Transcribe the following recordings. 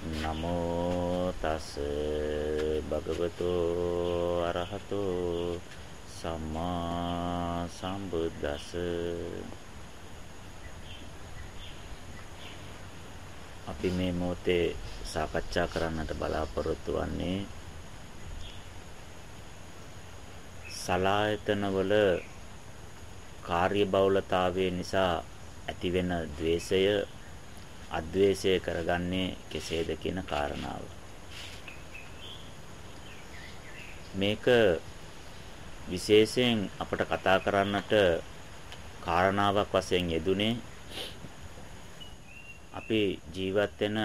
නමෝ තස් භගවතු අරහතු සම්මා සම්බුද්දස් අපි මේ මොහොතේ සාකච්ඡා කරන්නට බලාපොරොත්තු වෙන්නේ සලායතනවල කාර්යබහුලතාවය නිසා ඇතිවෙන द्वේෂය අද්වේෂය කරගන්නේ කෙසේද කියන කාරණාව. මේක විශේෂයෙන් අපට කතා කරන්නට කාරණාවක් වශයෙන් යෙදුනේ අපි ජීවත් වෙන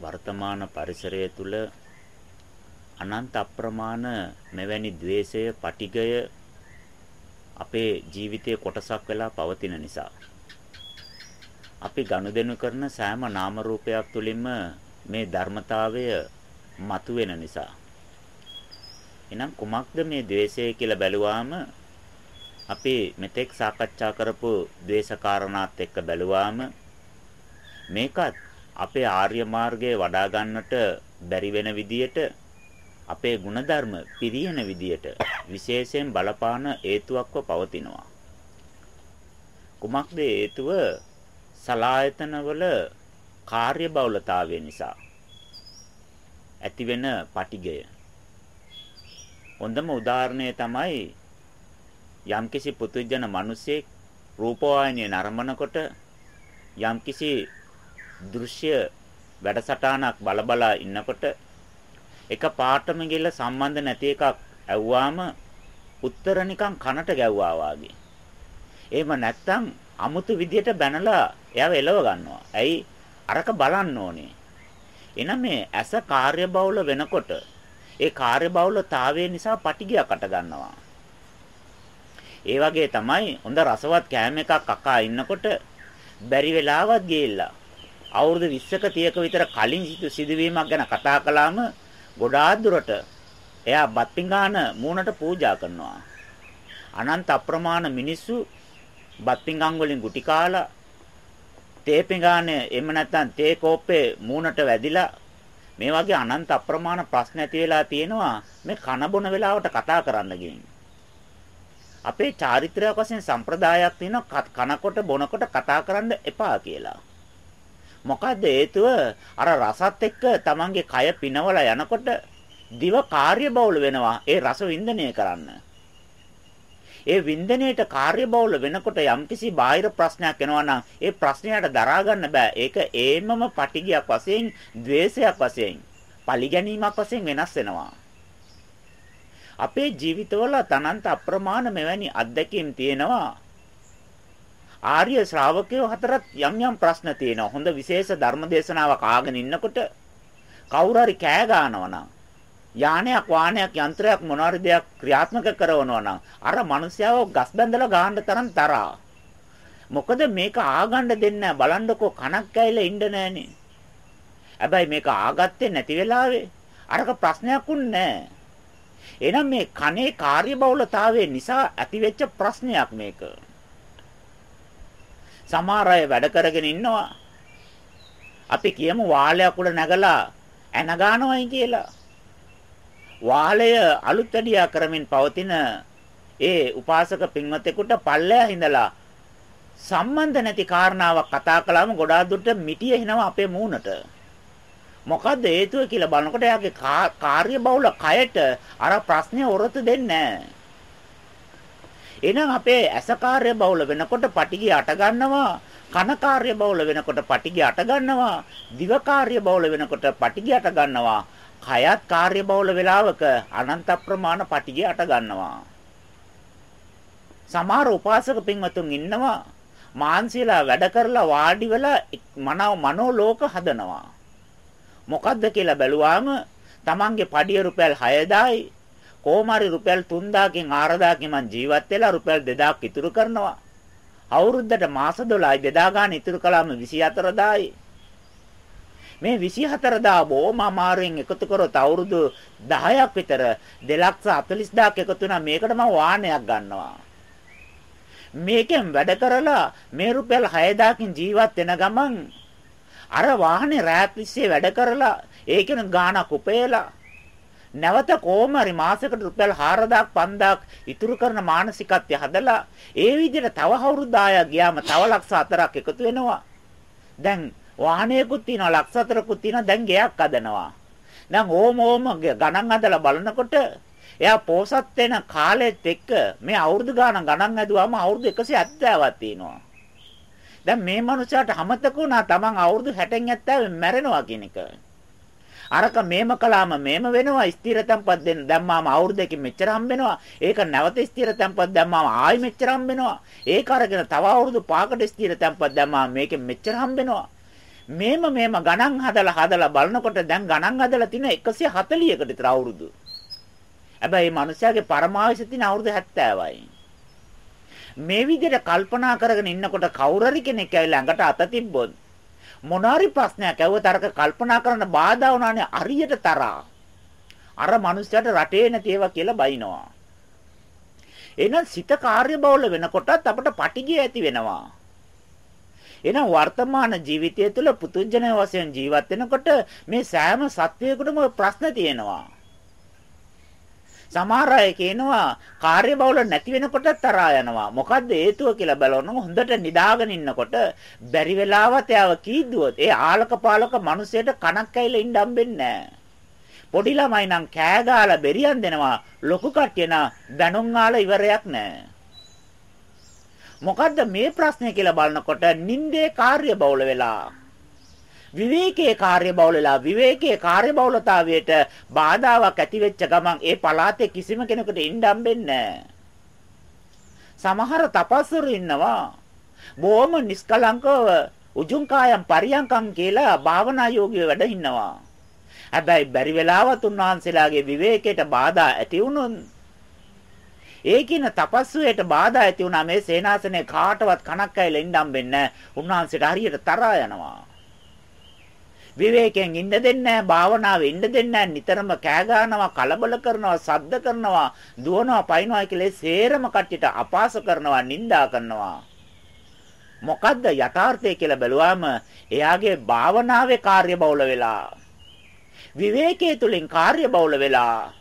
වර්තමාන පරිසරය තුල අනන්ත අප්‍රමාණ මෙවැනි द्वේෂය, පටිගය අපේ ජීවිතයේ කොටසක් වෙලා පවතින නිසා අපි ගනුදෙනු කරන සෑම නාම රූපයක් තුලින්ම මේ ධර්මතාවය මතුවෙන නිසා. එහෙනම් කුමක්ද මේ द्वේෂය කියලා බැලුවාම අපි මෙතෙක් සාකච්ඡා කරපු द्वේෂකාරණාත් එක්ක බැලුවාම මේකත් අපේ ආර්ය මාර්ගයේ වඩා ගන්නට බැරි වෙන විදියට අපේ ಗುಣධර්ම පිරියන විදියට විශේෂයෙන් බලපාන හේතුවක්ව පවතිනවා. කුමක්ද හේතුව? සලායතනවල කාර්යබහුලතාවය නිසා ඇතිවෙන පටිගය හොඳම උදාහරණය තමයි යම්කිසි පුදුජන මිනිසෙක් රූපවාහිනිය නරඹනකොට යම්කිසි දෘශ්‍ය වැඩසටහනක් බලබලා ඉන්නකොට එක පාටම ගිල සම්බන්ධ නැති එකක් ඇව්වාම උත්තර නිකන් කනට ගැව්වා වාගේ. එහෙම නැත්තම් අමුතු විදියට බැනලා එයාව එලව ගන්නවා. ඇයි? අරක බලන්න ඕනේ. එහෙනම් මේ ඇස කාර්යබහුල වෙනකොට ඒ කාර්යබහුලතාවය නිසා පටිගියකට ගන්නවා. ඒ වගේ තමයි හොඳ රසවත් කෑම එකක් අකා ඉන්නකොට බැරි වෙලාවත් ගිහිල්ලා අවුරුදු 20ක 30ක විතර කලින් සිදුවීමක් ගැන කතා කළාම ගොඩාක් දුරට එයා බත් පිඟාන මූණට පූජා කරනවා. අනන්ත අප්‍රමාණ මිනිස්සු බත් පිඟාන් වලින් ගුටි කාලා තේ පිඟානේ එහෙම නැත්නම් තේ කෝප්පේ මූණට වැදිලා මේ වගේ අනන්ත අප්‍රමාණ ප්‍රශ්න ඇති වෙලා තියෙනවා මේ කන බොන වෙලාවට කතා කරන්න ගිහින්. අපේ චාරිත්‍රාක් වශයෙන් සම්ප්‍රදායක් තියෙනවා කනකොට බොනකොට කතා කරන්න එපා කියලා. මොකද හේතුව අර රසත් එක්ක තමන්ගේ කය පිනවලා යනකොට දිව කාර්යබහුල වෙනවා ඒ රස වින්දනය කරන්න. ඒ වින්දනයේට කාර්යබහුල වෙනකොට යම්කිසි බාහිර ප්‍රශ්නයක් එනවා නම් ඒ ප්‍රශ්නයට දරා ගන්න බෑ. ඒක ඒමම පටිගයක් වශයෙන්, द्वේෂයක් වශයෙන්, පරිගැනීමක් වශයෙන් වෙනස් වෙනවා. අපේ ජීවිතවල තනන්ත අප්‍රමාණ මෙවැනි අත්දැකීම් තියෙනවා. ආර්ය ශ්‍රාවකයෝ හතරත් යම් යම් ප්‍රශ්න තියෙනවා. හොඳ විශේෂ ධර්ම දේශනාවක් ආගෙන ඉන්නකොට කවුරු හරි කෑ ගන්නවා නම් යානයක් වාහනයක් යන්ත්‍රයක් මොනවාරි දෙයක් ක්‍රියාත්මක කරනවා නම් අර මිනිස්යාව ගස් බැඳලා ගහන්න තරම් තරහා. මොකද මේක ආගන්න දෙන්නේ බලන්නකෝ කනක් ඇයිලා ඉන්න නෑනේ. හැබැයි මේක ආගත්තේ නැති වෙලාවේ අරක ප්‍රශ්නයක් උන්නේ එහෙනම් මේ කනේ කාර්යබහුලතාවය නිසා ඇතිවෙච්ච ප්‍රශ්නයක් මේක. සමහර අය වැඩ කරගෙන ඉන්නවා. අපි කියමු වාලයක් උඩ නැගලා ඇන ගන්නවයි කියලා. වාලය අලුත් වැඩියා කරමින් පවතින ඒ උපාසක පින්වතෙකුට පල්ලෙහා හිඳලා සම්බන්ධ නැති කාරණාවක් කතා කළාම ගොඩාක් දුරට මිටිය එනවා අපේ මූණට. මොකද්ද හේතුව කියලා බලනකොට එයාගේ කාර්ය බහුල කයට අර ප්‍රශ්නේ ඔරොත්තු දෙන්නේ එහෙනම් අපේ ඇස කාර්ය බහුල වෙනකොට පටිගිය අට ගන්නවා කන කාර්ය බහුල වෙනකොට පටිගිය අට ගන්නවා දිව කාර්ය බහුල වෙනකොට පටිගිය අට ගන්නවා කයත් කාර්යබහුල වේලාවක අනන්ත ප්‍රමාණ පටිගය අට ගන්නවා. සමහර උපාසක පින්වතුන් ඉන්නවා මාන්සියලා වැඩ කරලා වාඩි වෙලා මනෝ මනෝලෝක හදනවා. මොකද්ද කියලා බැලුවාම Tamange පඩිය රුපියල් 6000යි කොහොමරි රුපියල් 3000කින් 4000කින් මං ජීවත් වෙලා රුපියල් 2000ක් ඉතුරු කරනවා. අවුරුද්දට මාස 12යි බෙදා ගන්න ඉතුරු කළාම 24000යි. මේ 24000 බොහොම අමාරුවෙන් එකතු කරොත් අවුරුදු 10ක් විතර 240000ක් එකතු වුණා මේකට මම වාහනයක් ගන්නවා. මේකෙන් වැඩ කරලා මේ රුපියල් 6000කින් ජීවත් වෙන ගමන් අර වාහනේ රැත් විශ්සේ වැඩ කරලා ඒකෙන ගාණක් උපයලා නැවත කොහොම හරි මාසෙකට රුපියල් 4000ක් 5000ක් ඉතුරු කරන මානසිකත්වය හදලා ඒ විදිහට තව අවුරුදු 10ක් ගියාම තව ලක්ෂ 4ක් එකතු වෙනවා. දැන් වාහනයකුත් තියෙනවා ලක්ෂ 4කුත් තියෙනවා දැන් ගෙයක් හදනවා. දැන් ඕම ඕම ගණන් හදලා බලනකොට එයා පෝසත් වෙන කාලෙත් එක්ක මේ අවුරුදු ගාණන් ගණන් ඇදුවාම අවුරුදු 170ක් තියෙනවා. දැන් මේ මනුස්සයාට අමතක වුණා තමන් අවුරුදු 60න් 70 මැරෙනවා කියන එක. අරක මේම කළාම මේම වෙනවා ස්ථිර තැම්පත් දෙන්න දැම්මාම අවුරුද්දකින් මෙච්චර හම්බෙනවා ඒක නැවත ස්ථිර තැම්පත් දැම්මාම ආයි මෙච්චර හම්බෙනවා ඒක අරගෙන තව අවුරුදු 5කට ස්ථිර තැම්පත් දැම්මාම මේකෙන් මෙච්චර හම්බෙනවා මේම මේම ගණන් හදලා හදලා බලනකොට දැන් ගණන් හදලා තියෙන 140කට විතර අවුරුදු හැබැයි මේ මිනිස්යාගේ පරමාවශ තියෙන අවුරුදු 70යි මේ විදිහට කල්පනා කරගෙන ඉන්නකොට කවුරු කෙනෙක් ඇවිල්ලා ඇඟට අත තිබ්බොත් මොනාරි ප්‍රශ්නයක් ඇහුවත් අරක කල්පනා කරන්න බාධා වුණානේ අරියට තරහා. අර මිනිස්සයාට රටේ නැති ඒවා කියලා බයිනවා. එහෙනම් සිත කාර්යබහුල වෙනකොටත් අපට පටිගිය ඇති වෙනවා. එහෙනම් වර්තමාන ජීවිතය තුළ පුතුජන වශයෙන් ජීවත් වෙනකොට මේ සෑම සත්වයකටම ප්‍රශ්න තියෙනවා. සමහර අය කියනවා කාර්යබහුල නැති වෙනකොට තරහා යනවා. මොකද්ද හේතුව කියලා බලනොත් හොඳට නිදාගෙන ඉන්නකොට බැරි වෙලාවත් එයාව කීදුවොත් ඒ ආලක පාලක මිනිසෙට කණක් ඇවිල්ලා ඉන්න හම්බෙන්නේ පොඩි ළමයි නම් කෑ ගාලා බෙරියන් දෙනවා. ලොකු කට්ටිය නම් බැනුම් ආලා ඉවරයක් නැහැ. මොකද්ද මේ ප්‍රශ්නේ කියලා බලනකොට නින්දේ කාර්යබහුල වෙලා විවේකයේ කාර්යබහුල වෙලා විවේකයේ කාර්යබහුලතාවයට බාධාවක් ඇති වෙච්ච ගමන් ඒ පළාතේ කිසිම කෙනෙකුට ඉන්න හම්බෙන්නේ සමහර තපස්වරු ඉන්නවා බොහොම නිස්කලංකව උජුං කායම් පරියංකම් කියලා භාවනා යෝගිය වැඩ ඉන්නවා. හැබැයි බැරි වෙලාවත් උන්වහන්සේලාගේ විවේකයට බාධා ඇති වුණොත් ඒකින තපස්සුවේට බාධා ඇති වුණා මේ සේනාසනේ කාටවත් කණක් ඇවිල්ලා ඉන්න හම්බෙන්නේ නැහැ. උන්වහන්සේට හරියට තරහා යනවා. විවේකයෙන් ඉන්න දෙන්නේ භාවනාවේ ඉන්න දෙන්නේ නිතරම කෑ ගන්නවා කලබල කරනවා සද්ද කරනවා දුවනවා පයින්නවා කියලා සේරම කට්ටියට අපාස කරනවා නිඳා කරනවා මොකද්ද යථාර්ථය කියලා බැලුවාම එයාගේ භාවනාවේ කාර්යබහුල වෙලා විවේකයේ තුලින් කාර්යබහුල වෙලා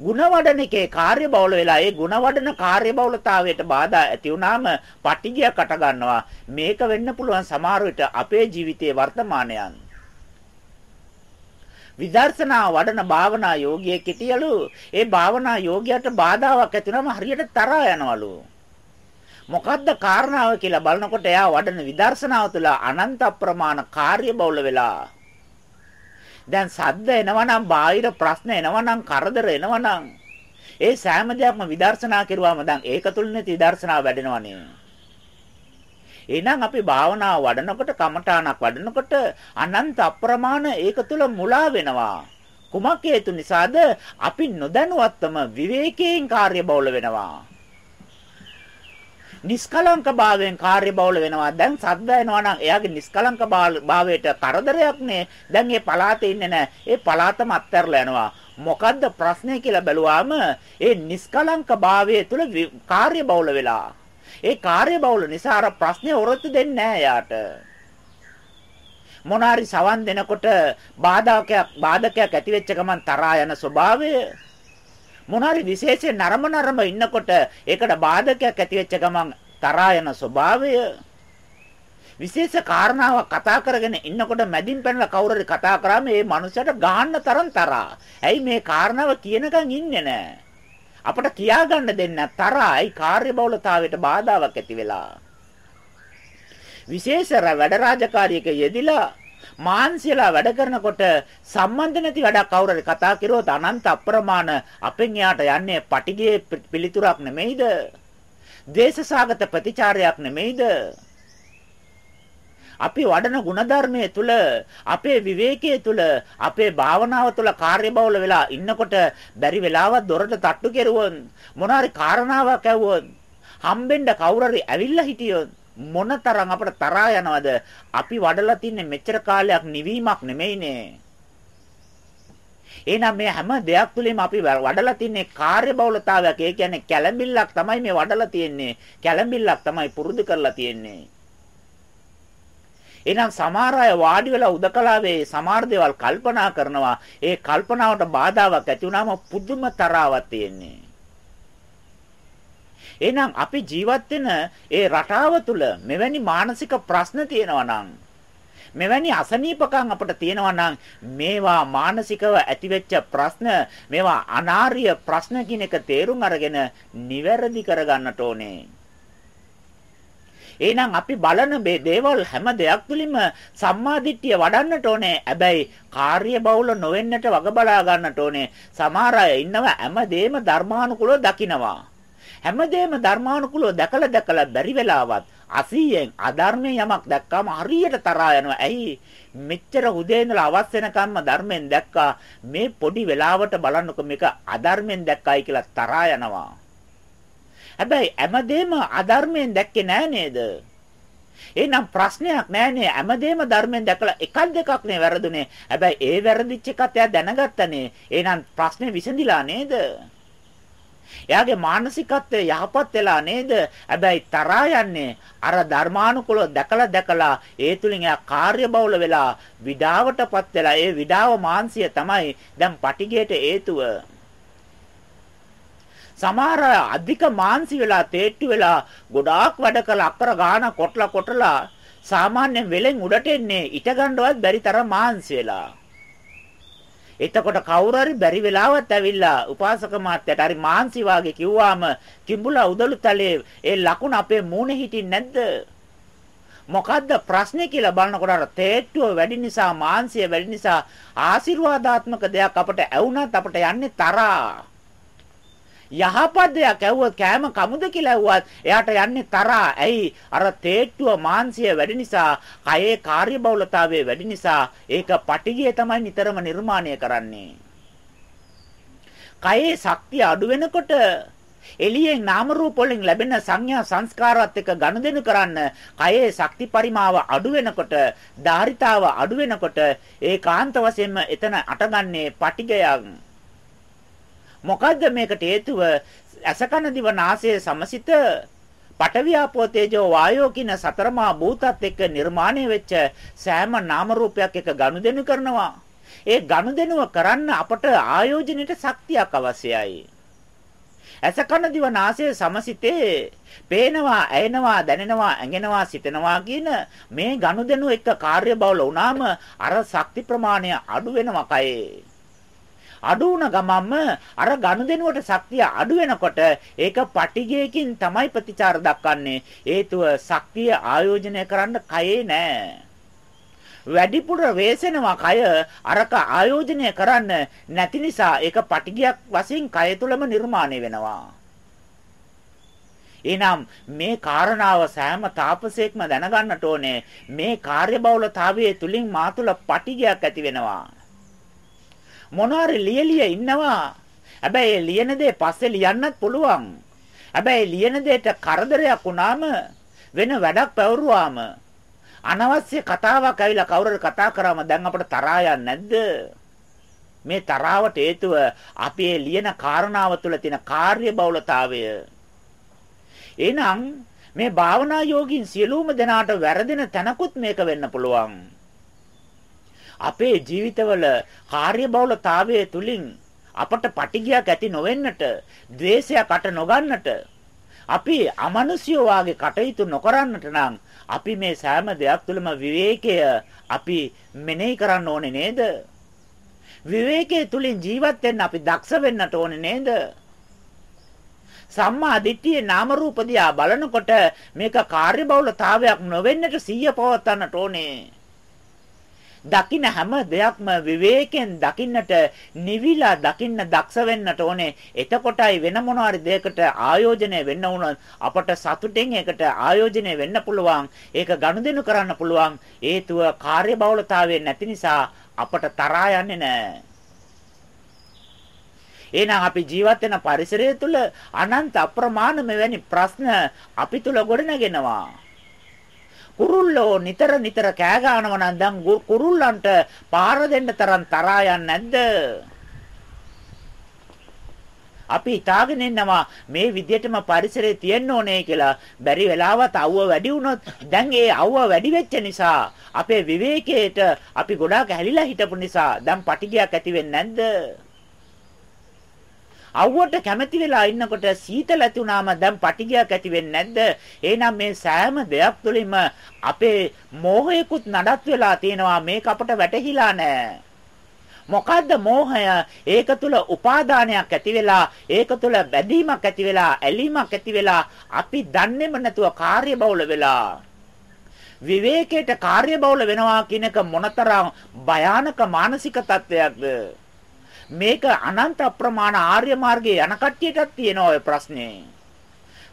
ಗುಣ වඩන එකේ කාර්ය බහුල වෙලා ඒ ಗುಣ වඩන කාර්ය බහුලතාවයට බාධා ඇති වුනාම පටිගියකට ගන්නවා මේක වෙන්න පුළුවන් සමහර විට අපේ ජීවිතයේ වර්තමානයන් විදර්ශනා වඩන භාවනා යෝගියෙක් හිටියලු ඒ භාවනා යෝගියට බාධාවක් ඇති වුනම හරියට තරහා යනවලු මොකද්ද කාරණාව කියලා බලනකොට එයා වඩන විදර්ශනාව තුළ අනන්ත ප්‍රමාණ කාර්ය බහුල වෙලා දැන් සද්ද එනවනම් බාහිර ප්‍රශ්න එනවනම් කරදර එනවනම් ඒ සෑම දෙයක්ම විදර්ශනා කරුවාම දැන් ඒක තුලින් විදර්ශනා වැඩෙනවනේ. එහෙනම් අපි භාවනාව වඩනකොට කමඨාණක් වඩනකොට අනන්ත අප්‍රමාණ ඒක තුල මුලා වෙනවා. කුමක් හේතු නිසාද අපි නොදැනුවත්වම විවේකයෙන් කාර්ය බහුල වෙනවා. නිස්කලංක භාවයෙන් කාර්යබහුල වෙනවා. දැන් සද්ද එනවා නම් එයාගේ නිස්කලංක භාවයට කරදරයක් නේ. දැන් මේ පලාතේ ඉන්නේ නැහැ. ඒ පලාතම අත්හැරලා යනවා. මොකද්ද ප්‍රශ්නේ කියලා බැලුවාම ඒ නිස්කලංක භාවය තුළ කාර්යබහුල වෙලා. ඒ කාර්යබහුල නිසා අර ප්‍රශ්නේ ඔරොත්තු දෙන්නේ නැහැ යාට. මොනාරි සවන් දෙනකොට බාධකයක් බාධකයක් ඇති වෙච්ච ගමන් තරහා යන ස්වභාවය මොනාරි විශේෂයෙන් නරම නරම ඉන්නකොට ඒකට බාධකයක් ඇති වෙච්ච ගමන් තරහා යන ස්වභාවය විශේෂ කාරණාවක් කතා කරගෙන ඉන්නකොට මැදින් පැනලා කවුරුරි කතා කරාම මේ මනුස්සයට ගහන්න තරම් තරහා. ඇයි මේ කාරණාව කියනකන් ඉන්නේ නැහැ. අපට කියා ගන්න දෙන්න තරහා. ඇයි කාර්යබහුලතාවයට බාධාවක් ඇති වෙලා. විශේෂ වැඩ රාජකාරියක යෙදිලා මාන්සියලා වැඩ කරනකොට සම්බන්ධ නැති වැඩක් කවුරුරි කතා කරුවොත් අනන්ත අප්‍රමාණ අපෙන් යාට යන්නේ පටිගියේ පිළිතුරක් නෙමෙයිද? දේශසාගත ප්‍රතිචාරයක් නෙමෙයිද? අපි වඩන ಗುಣධර්මයේ තුල අපේ විවේකයේ තුල අපේ භාවනාව තුල කාර්යබහුල වෙලා ඉන්නකොට බැරි වෙලාවක් දොරට තට්ටු කෙරුවොත් මොනාරි කාරණාවක් ඇහුවොත් හම්බෙන්න කවුරුරි ඇවිල්ලා හිටියොත් මොනතරම් අපට තරහා යනවද? අපි වඩලා තින්නේ මෙච්චර කාලයක් නිවීමක් නෙමෙයිනේ. එහෙනම් මේ හැම දෙයක් තුළින්ම අපි වඩලා තින්නේ කාර්යබහුලතාවයක්. ඒ කියන්නේ කැළඹිල්ලක් තමයි මේ වඩලා තියෙන්නේ. කැළඹිල්ලක් තමයි පුරුදු කරලා තියෙන්නේ. එහෙනම් සමහර අය වාඩි වෙලා උදකලාවේ සමහර දේවල් කල්පනා කරනවා. ඒ කල්පනාවට බාධාවක් ඇති වුනහම පුදුම තරාවක් තියෙන්නේ. එහෙනම් අපි ජීවත් වෙන ඒ රටාව තුළ මෙවැනි මානසික ප්‍රශ්න තියෙනවා නම් මෙවැනි අසනීපකම් අපිට තියෙනවා නම් මේවා මානසිකව ඇතිවෙච්ච ප්‍රශ්න මේවා අනාර්ය ප්‍රශ්න කියන එක තේරුම් අරගෙන නිවැරදි කරගන්නට ඕනේ. එහෙනම් අපි බලන මේ දේවල් හැම දෙයක් තුළින්ම සම්මාදිට්ඨිය වඩන්නට ඕනේ. හැබැයි කාර්ය බහුල නොවෙන්නට වග බලා ගන්නට ඕනේ. සමහර අය ඉන්නවා හැමදේම ධර්මානුකූලව දකිනවා. හැමදේම ධර්මානුකූලව දැකලා දැකලා බැරි වෙලාවත් අසීයෙන් අධර්මයෙන් යමක් දැක්කම හරියට තරහා යනවා. ඇයි? මෙච්චර උදේ ඉඳලා අවස් වෙනකම්ම ධර්මයෙන් දැක්කා. මේ පොඩි වෙලාවට බලන්නකො මේක අධර්මයෙන් දැක්කයි කියලා තරහා යනවා. හැබැයි හැමදේම අධර්මයෙන් දැක්කේ නෑ නේද? එහෙනම් ප්‍රශ්නයක් නෑනේ හැමදේම ධර්මයෙන් දැකලා එකක් දෙකක් නේ වැරදුනේ. හැබැයි ඒ වැරදිච්ච එකත් එයා දැනගත්තනේ. එහෙනම් ප්‍රශ්නේ විසඳිලා නේද? එයාගේ මානසිකත්වය යහපත් වෙලා නේද? හැබැයි තරහා යන්නේ අර ධර්මානුකූලව දැකලා දැකලා ඒ තුලින් එයා කාර්යබහුල වෙලා විඩාවටපත් වෙලා ඒ විඩාව මාංශය තමයි දැන් පටිගයට හේතුව. සමහර අධික මාන්සි වෙලා තේට්ටු වෙලා ගොඩාක් වැඩ කළ අක්කර ගාන කොටලා කොටලා සාමාන්‍යයෙන් වෙලෙන් උඩට එන්නේ ඊට ගන්නවත් බැරි තරම් මාන්සි වෙලා. එතකොට කවුරු හරි බැරි වෙලාවත් ඇවිල්ලා උපාසක මාත්‍යට හරි මාන්සි වාගේ කිව්වාම කිඹුලා උදළු තලයේ ඒ ලකුණ අපේ මූණේ හිටින්නේ නැද්ද? මොකද්ද ප්‍රශ්නේ කියලා බලනකොට අර තේට්ටුව වැඩි නිසා මාන්සිය වැඩි නිසා ආශිර්වාදාත්මක දෙයක් අපට ඇවුනත් අපට යන්නේ තරහා. යහපත් දෙයක් ඇහුවොත් කෑම කමුද කියලා ඇහුවත් එයාට යන්නේ තරහා. ඇයි? අර තේට්ටුව මාංශය වැඩි නිසා, කයේ කාර්යබහුලතාවය වැඩි නිසා ඒක පටිගිය තමයි නිතරම නිර්මාණය කරන්නේ. කයේ ශක්තිය අඩු වෙනකොට එළියෙන් නාම රූප වලින් ලැබෙන සංඥා සංස්කාරات එක්ක ගනුදෙනු කරන්න කයේ ශක්ති පරිමාව අඩු වෙනකොට ධාරිතාව අඩු වෙනකොට ඒකාන්ත වශයෙන්ම එතන අටගන්නේ පටිගයක් මොකද්ද මේකට හේතුව? අසකන දිව නාසය සමසිත පටවියාපෝ තේජෝ වායෝ කියන සතරමා භූතත් එක්ක නිර්මාණය වෙච්ච සෑම නාම රූපයක් එක්ක ගනුදෙනු කරනවා. ඒ ගනුදෙනුව කරන්න අපට ආයෝජනෙට ශක්තියක් අවශ්‍යයි. අසකන දිව නාසය සමසිතේ පේනවා, ඇයෙනවා, දැනෙනවා, ඇඟෙනවා, සිතෙනවා කියන මේ ගනුදෙනුව එක්ක කාර්යබහුල වුණාම අර ශක්ති ප්‍රමාණය අඩු වෙනවා කයේ. අඩු වුණ ගමන්ම අර ගනුදෙනුවට ශක්තිය අඩු වෙනකොට ඒක පටිගයකින් තමයි ප්‍රතිචාර දක්වන්නේ. හේතුව ශක්තිය ආයෝජනය කරන්න කයේ නෑ. වැඩිපුර වේසෙනවා කය අරක ආයෝජනය කරන්න නැති නිසා ඒක පටිගයක් වශයෙන් කය තුලම නිර්මාණය වෙනවා. එහෙනම් මේ කාරණාව සෑම තාපසයෙක්ම දැනගන්නට ඕනේ. මේ කාර්යබහුලතාවයේ තුලින් මා තුල පටිගයක් ඇති වෙනවා. මොනවාරි ලියලිය ඉන්නවා. හැබැයි ලියන දේ පස්සේ ලියන්නත් පුළුවන්. හැබැයි ලියන දෙයට කරදරයක් වුණාම වෙන වැඩක් පැවරුවාම අනවශ්‍ය කතාවක් ඇවිල්ලා කවුරුහරි කතා කරාම දැන් අපිට තරහා නැද්ද? මේ තරාවට හේතුව අපේ ලියන කාරණාව තුළ තියෙන කාර්යබහුලතාවය. එහෙනම් මේ භාවනා යෝගින් සියලුම දෙනාට වැරදෙන තැනකුත් මේක වෙන්න පුළුවන්. අපේ ජීවිතවල කාර්යබහුලතාවයේ තුලින් අපට පටිගයක් ඇති නොවෙන්නට, द्वේෂයක් අට නොගන්නට, අපි අමනුෂ්‍යෝ වාගේ කටයුතු නොකරන්නට නම් අපි මේ සෑම දෙයක් තුළම විවේකය අපි මෙනෙහි කරන්න ඕනේ නේද? විවේකයේ තුලින් ජීවත් වෙන්න අපි දක්ෂ වෙන්නට ඕනේ නේද? සම්මා දිට්ඨියේ නාම රූප දිහා බලනකොට මේක කාර්යබහුලතාවයක් නොවෙන්නට සිහිය පවත්වන්නට ඕනේ. දකින්න හැම දෙයක්ම විවේකයෙන් දකින්නට නිවිලා දකින්න දක්ෂ වෙන්නට ඕනේ. එතකොටයි වෙන මොනවාරි දෙයකට ආයෝජනය වෙන්න උනොත් අපට සතුටෙන් ඒකට ආයෝජනය වෙන්න පුළුවන්. ඒක ගනුදෙනු කරන්න පුළුවන්. හේතුව කාර්යබහුලතාවය නැති නිසා අපට තරහා යන්නේ නැහැ. එහෙනම් අපි ජීවත් වෙන පරිසරය තුළ අනන්ත අප්‍රමාණ මෙවැනි ප්‍රශ්න අපි තුළ ගොඩනගෙනවා. කුරුල්ලෝ නිතර නිතර කෑ ගන්නවා නම් දැන් කුරුල්ලන්ට පාර දෙන්න තරම් තරහා යන්නේ නැද්ද? අපි හිතාගෙන ඉන්නවා මේ විදියටම පරිසරය තියෙන්න ඕනේ කියලා. බැරි වෙලාවත් අවුව වැඩි වුණොත් දැන් ඒ අවුව වැඩි වෙච්ච නිසා අපේ විවේකයට අපි ගොඩාක් ඇලිලා හිටපු නිසා දැන් පටිගයක් ඇති වෙන්නේ නැද්ද? අවුවට කැමති වෙලා ඉන්නකොට සීතල ඇති වුනාම දැන් පටිගයක් ඇති වෙන්නේ නැද්ද? එහෙනම් මේ සෑම දෙයක් තුළින්ම අපේ මෝහයකුත් නඩත් වෙලා තියෙනවා මේක අපට වැටහිලා නැහැ. මොකද්ද මෝහය? ඒක තුල උපාදානයක් ඇති වෙලා, ඒක තුල බැඳීමක් ඇති වෙලා, ඇලීමක් ඇති වෙලා අපි දන්නේම නැතුව කාර්යබහුල වෙලා විවේකයට කාර්යබහුල වෙනවා කියන එක මොනතරම් භයානක මානසික තත්වයක්ද? මේක අනන්ත අප්‍රමාණ ආර්ය මාර්ගයේ යන කට්ටියටත් තියෙන ඔය ප්‍රශ්නේ.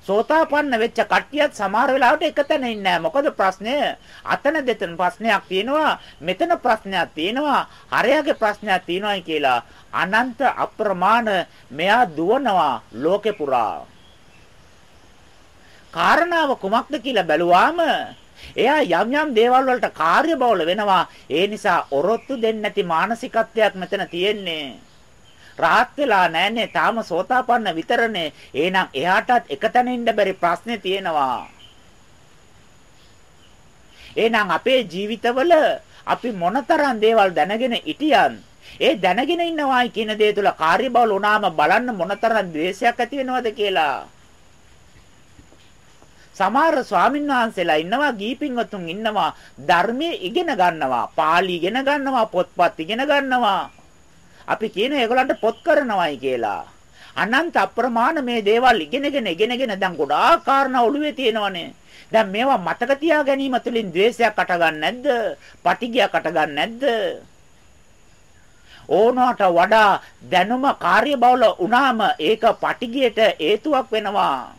සෝතාපන්න වෙච්ච කට්ටියත් සමහර වෙලාවට එකතැන ඉන්නේ මොකද ප්‍රශ්නය? අතන දෙතන ප්‍රශ්නයක් තියෙනවා, මෙතන ප්‍රශ්නයක් තියෙනවා, හරයාගේ ප්‍රශ්නයක් තියෙනවායි කියලා අනන්ත අප්‍රමාණ මෙයා දුවනවා ලෝකේ පුරා. කාරණාව කුමක්ද කියලා බැලුවාම එයා යම් යම් දේවල් වලට කාර්යබහුල වෙනවා. ඒ නිසා ඔරොත්තු දෙන්නේ නැති මානසිකත්වයක් මෙතන තියෙන්නේ. රාහත් වෙලා නැන්නේ තාම සෝතාපන්න විතරනේ. එහෙනම් එයාටත් එකතැන ඉන්න බැරි ප්‍රශ්නේ තියෙනවා. එහෙනම් අපේ ජීවිතවල අපි මොනතරම් දේවල් දැනගෙන හිටියන් ඒ දැනගෙන ඉන්නවායි කියන දේ තුල කාර්යබහුල වුණාම බලන්න මොනතරම් ද්වේෂයක් ඇති වෙනවද කියලා. සමහර ස්වාමීන් වහන්සේලා ඉන්නවා ගීපින්වතුන් ඉන්නවා ධර්මයේ ඉගෙන ගන්නවා පාලි ඉගෙන ගන්නවා පොත්පත් ඉගෙන ගන්නවා අපි කියන ඒගොල්ලන්ට පොත් කරනවායි කියලා අනන්ත අප්‍රමාණ මේ දේවල් ඉගෙනගෙන ඉගෙනගෙන දැන් ගොඩාක් කාරණා ඔළුවේ තියෙනවනේ දැන් මේවා මතක තියා ගැනීම තුළින් द्वේෂයක් අටගන්නේ නැද්ද? පටිගයක් අටගන්නේ නැද්ද? ඕනවට වඩා දැනුම කාර්යබහුල වුණාම ඒක පටිගයට හේතුවක් වෙනවා.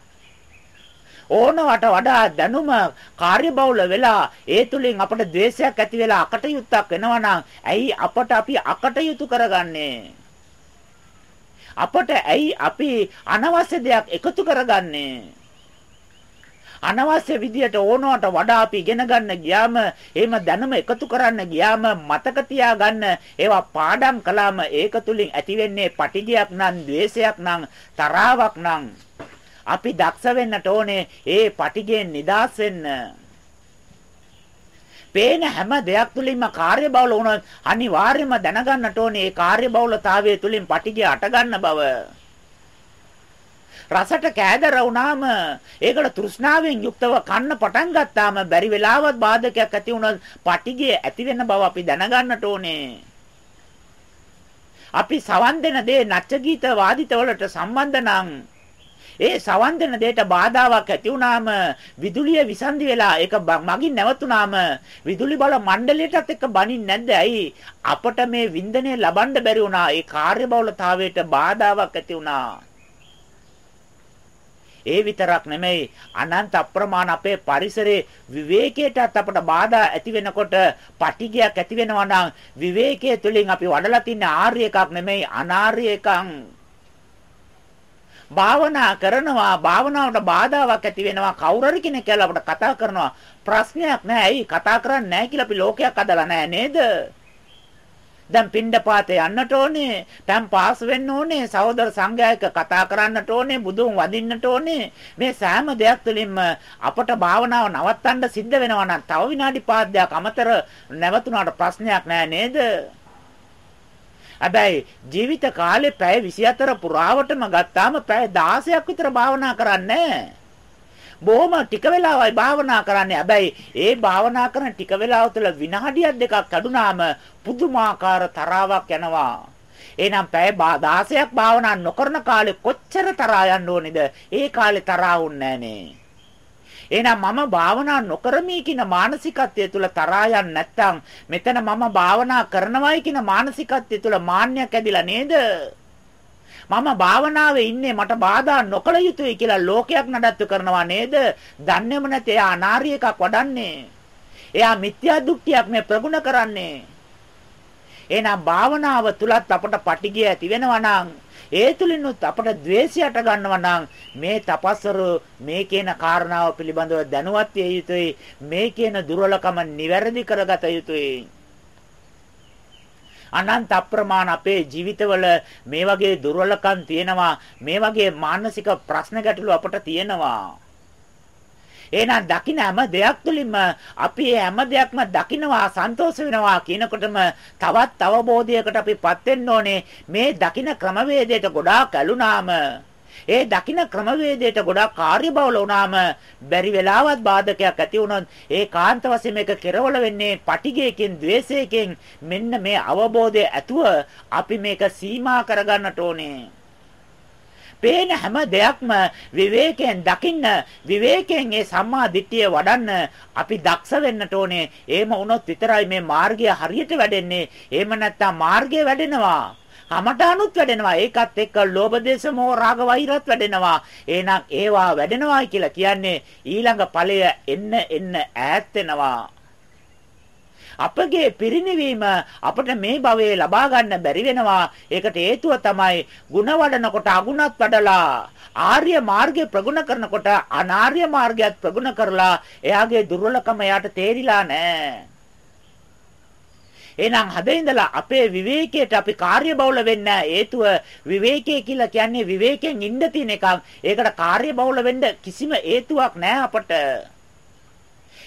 ඕනවට වඩා දැනුම කාර්යබහුල වෙලා ඒ තුලින් අපට द्वේෂයක් ඇති වෙලා අකටයුත්තක් වෙනවා ඇයි අපට අපි අකටයුතු කරගන්නේ? අපට ඇයි අපි අනවශ්‍ය දෙයක් එකතු කරගන්නේ? අනවශ්‍ය විදියට ඕනවට වඩා අපි ඉගෙන ගන්න ගියාම එහෙම දැනුම එකතු කරන්න ගියාම මතක තියාගන්න ඒවා පාඩම් කළාම ඒක තුලින් ඇති වෙන්නේ පටිගයක් නම් द्वේෂයක් නම් තරාවක් නම්. අපි දක්ෂ වෙන්නට ඕනේ ඒ පටිගෙන් නිදහස් වෙන්න. පේන හැම දෙයක් තුලින්ම කාර්යබහුල වුණොත් අනිවාර්යයෙන්ම දැනගන්නට ඕනේ ඒ කාර්යබහුලතාවය තුලින් පටිගය අට ගන්න බව. රසට කෑදර වුණාම ඒකට තෘෂ්ණාවෙන් යුක්තව කන්න පටන් ගත්තාම බැරි වෙලාවත් බාධකයක් ඇති වුණොත් පටිගය ඇති වෙන බව අපි දැනගන්නට ඕනේ. අපි සවන් දෙන දේ නච්ච ගීත වාදිත වලට සම්බන්ධ නම් ඒ සවන් දෙන දෙයට බාධාවක් ඇති වුනාම විදුලිය විසන්දි වෙලා ඒක මගින් නැවතුනාම විදුලි බල මණ්ඩලයටත් එක්ක බනින්නේ නැද්ද? ඇයි අපට මේ වින්දනය ලබන්න බැරි වුණා? ඒ කාර්යබහුලතාවයට බාධාවක් ඇති වුණා. ඒ විතරක් නෙමෙයි අනන්ත අප්‍රමාණ අපේ පරිසරයේ විවේකයටත් අපට බාධා ඇති වෙනකොට පටිගයක් ඇති වෙනවා නම් විවේකයේ තුලින් අපි වඩලා තින්න ආර්ය එකක් නෙමෙයි අනාර්ය එකක් භාවනා කරනවා භාවනාවට බාධාවක් ඇති වෙනවා. කවුරු හරි කෙනෙක් කියලා අපිට කතා කරනවා. ප්‍රශ්නයක් නෑ ඇයි? කතා කරන්නේ නෑ කියලා අපි ලෝකයක් අදලා නෑ නේද? දැන් පින්ඩපාතේ යන්නට ඕනේ. දැන් පාස් වෙන්න ඕනේ. සහෝදර සංඝයායක කතා කරන්නට ඕනේ. බුදුන් වදින්නට ඕනේ. මේ සෑම දෙයක් තුළින්ම අපට භාවනාව නවත්තන්න සිද්ධ වෙනවා නම් තව විනාඩි 5 දෙයක් අමතර නැවතුණාට ප්‍රශ්නයක් නෑ නේද? හැබැයි ජීවිත කාලේ පැය 24 පුරාවටම ගත්තාම පැය 16ක් විතර භාවනා කරන්නේ බොහොම ටික වෙලාවයි භාවනා කරන්නේ. හැබැයි ඒ භාවනා කරන ටික වෙලාව තුළ විනාඩියක් දෙකක් කඩුනාම පුදුමාකාර තරාවක් යනවා. එහෙනම් පැය 16ක් භාවනා නොකරන කාලේ කොච්චර තරහා යන්න ඕනේද? ඒ කාලේ තරහා වුන්නේ නැහනේ. එහෙනම් මම භාවනා නොකරමි කියන මානසිකත්වය තුළ තරහා යන්නේ නැත්නම් මෙතන මම භාවනා කරනවායි කියන මානසිකත්වය තුළ මාන්නයක් ඇදිලා නේද? මම භාවනාවේ ඉන්නේ මට බාධා නොකළ යුතුයි කියලා ලෝකයක් නඩත්තු කරනවා නේද? දන්නේම නැති එයා අනාර්ය එකක් වඩන්නේ. එයා මිත්‍යා දෘෂ්ටියක් මේ ප්‍රගුණ කරන්නේ. එහෙනම් භාවනාව තුලත් අපට පටිගය ඇති වෙනවා නම් ඒ තුලිනුත් අපට द्वේෂයට ගන්නවා නම් මේ තපස්වරු මේ කියන කාරණාව පිළිබඳව දැනුවත් විය යුතුයි. මේ කියන දුර්වලකම නිවැරදි කරගත යුතුයි. අනන්ත අප්‍රමාණ අපේ ජීවිතවල මේ වගේ දුර්වලකම් තියෙනවා. මේ වගේ මානසික ප්‍රශ්න ගැටලු අපට තියෙනවා. එහෙනම් දකින්න හැම දෙයක් තුළින්ම අපි හැම දෙයක්ම දකින්නවා සන්තෝෂ වෙනවා කියනකොටම තවත් අවබෝධයකට අපිපත් වෙන්න ඕනේ. මේ දකින්න ක්‍රමවේදයට ගොඩාක් ඇලුනාම. ඒ දකින්න ක්‍රමවේදයට ගොඩාක් කාර්යබහුල වුණාම බැරි වෙලාවත් බාධකයක් ඇති වුණොත් ඒ කාන්ත වශයෙන් මේක කෙරවල වෙන්නේ පටිගයකින් द्वේෂයකින් මෙන්න මේ අවබෝධය ඇතුව අපි මේක සීමා කරගන්නට ඕනේ. පේන හැම දෙයක්ම විවේකයෙන් දකින්න විවේකයෙන් ඒ සම්මා දිට්ඨිය වඩන්න අපි දක්ෂ වෙන්නට ඕනේ. එහෙම වුණොත් විතරයි මේ මාර්ගය හරියට වැඩෙන්නේ. එහෙම නැත්නම් මාර්ගය වැඩෙනවා. කමඨානුත් වැඩෙනවා. ඒකත් එක්ක ලෝභ දේශ මොහ රාග වෛරත් වැඩෙනවා. එහෙනම් ඒවා වැඩෙනවායි කියලා කියන්නේ ඊළඟ ඵලය එන්න එන්න ඈත් වෙනවා. අපගේ පිරිණිවීම අපිට මේ භවයේ ලබා ගන්න බැරි වෙනවා. ඒකට හේතුව තමයි ಗುಣ වඩනකොට අගුණත් වඩලා ආර්ය මාර්ගය ප්‍රගුණ කරනකොට අනාර්ය මාර්ගයත් ප්‍රගුණ කරලා එයාගේ දුර්වලකම එයාට තේරිලා නැහැ. එහෙනම් හදින්දලා අපේ විවේකයට අපි කාර්යබහුල වෙන්න හේතුව විවේකයේ කියලා කියන්නේ විවේකයෙන් ඉන්න තියෙන එකක්. ඒකට කාර්යබහුල වෙන්න කිසිම හේතුවක් නැහැ අපට.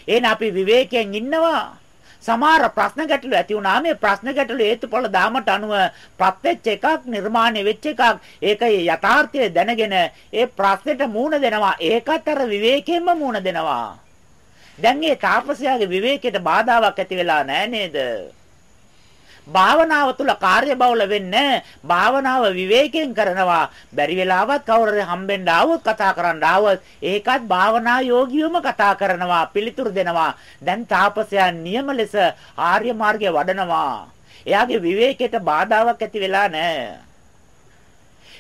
එහෙනම් අපි විවේකයෙන් ඉන්නවා. සමහර ප්‍රශ්න ගැටලු ඇති වුණා මේ ප්‍රශ්න ගැටලු හේතුඵල දාමට අනුව ප්‍රත්‍යක්ෂ එකක් නිර්මාණය වෙච්ච එකක්. ඒක යථාර්ථය දැනගෙන ඒ ප්‍රශ්නෙට මූණ දෙනවා. ඒකත් අර විවේකයෙන්ම මූණ දෙනවා. දැන් මේ තාපසයාගේ විවේකයට බාධාවක් ඇති වෙලා නැහැ නේද? භාවනාව තුල කාර්යබහුල වෙන්නේ භාවනාව විවේකයෙන් කරනවා. බැරි වෙලාවත් කවුරුහරි හම්බෙන්න ආවොත් කතා කරන්න ආවොත් ඒකත් භාවනා යෝගියවම කතා කරනවා පිළිතුරු දෙනවා. දැන් තාපසයා නියම ලෙස ආර්ය මාර්ගය වඩනවා. එයාගේ විවේකයට බාධාවක් ඇති වෙලා නැහැ.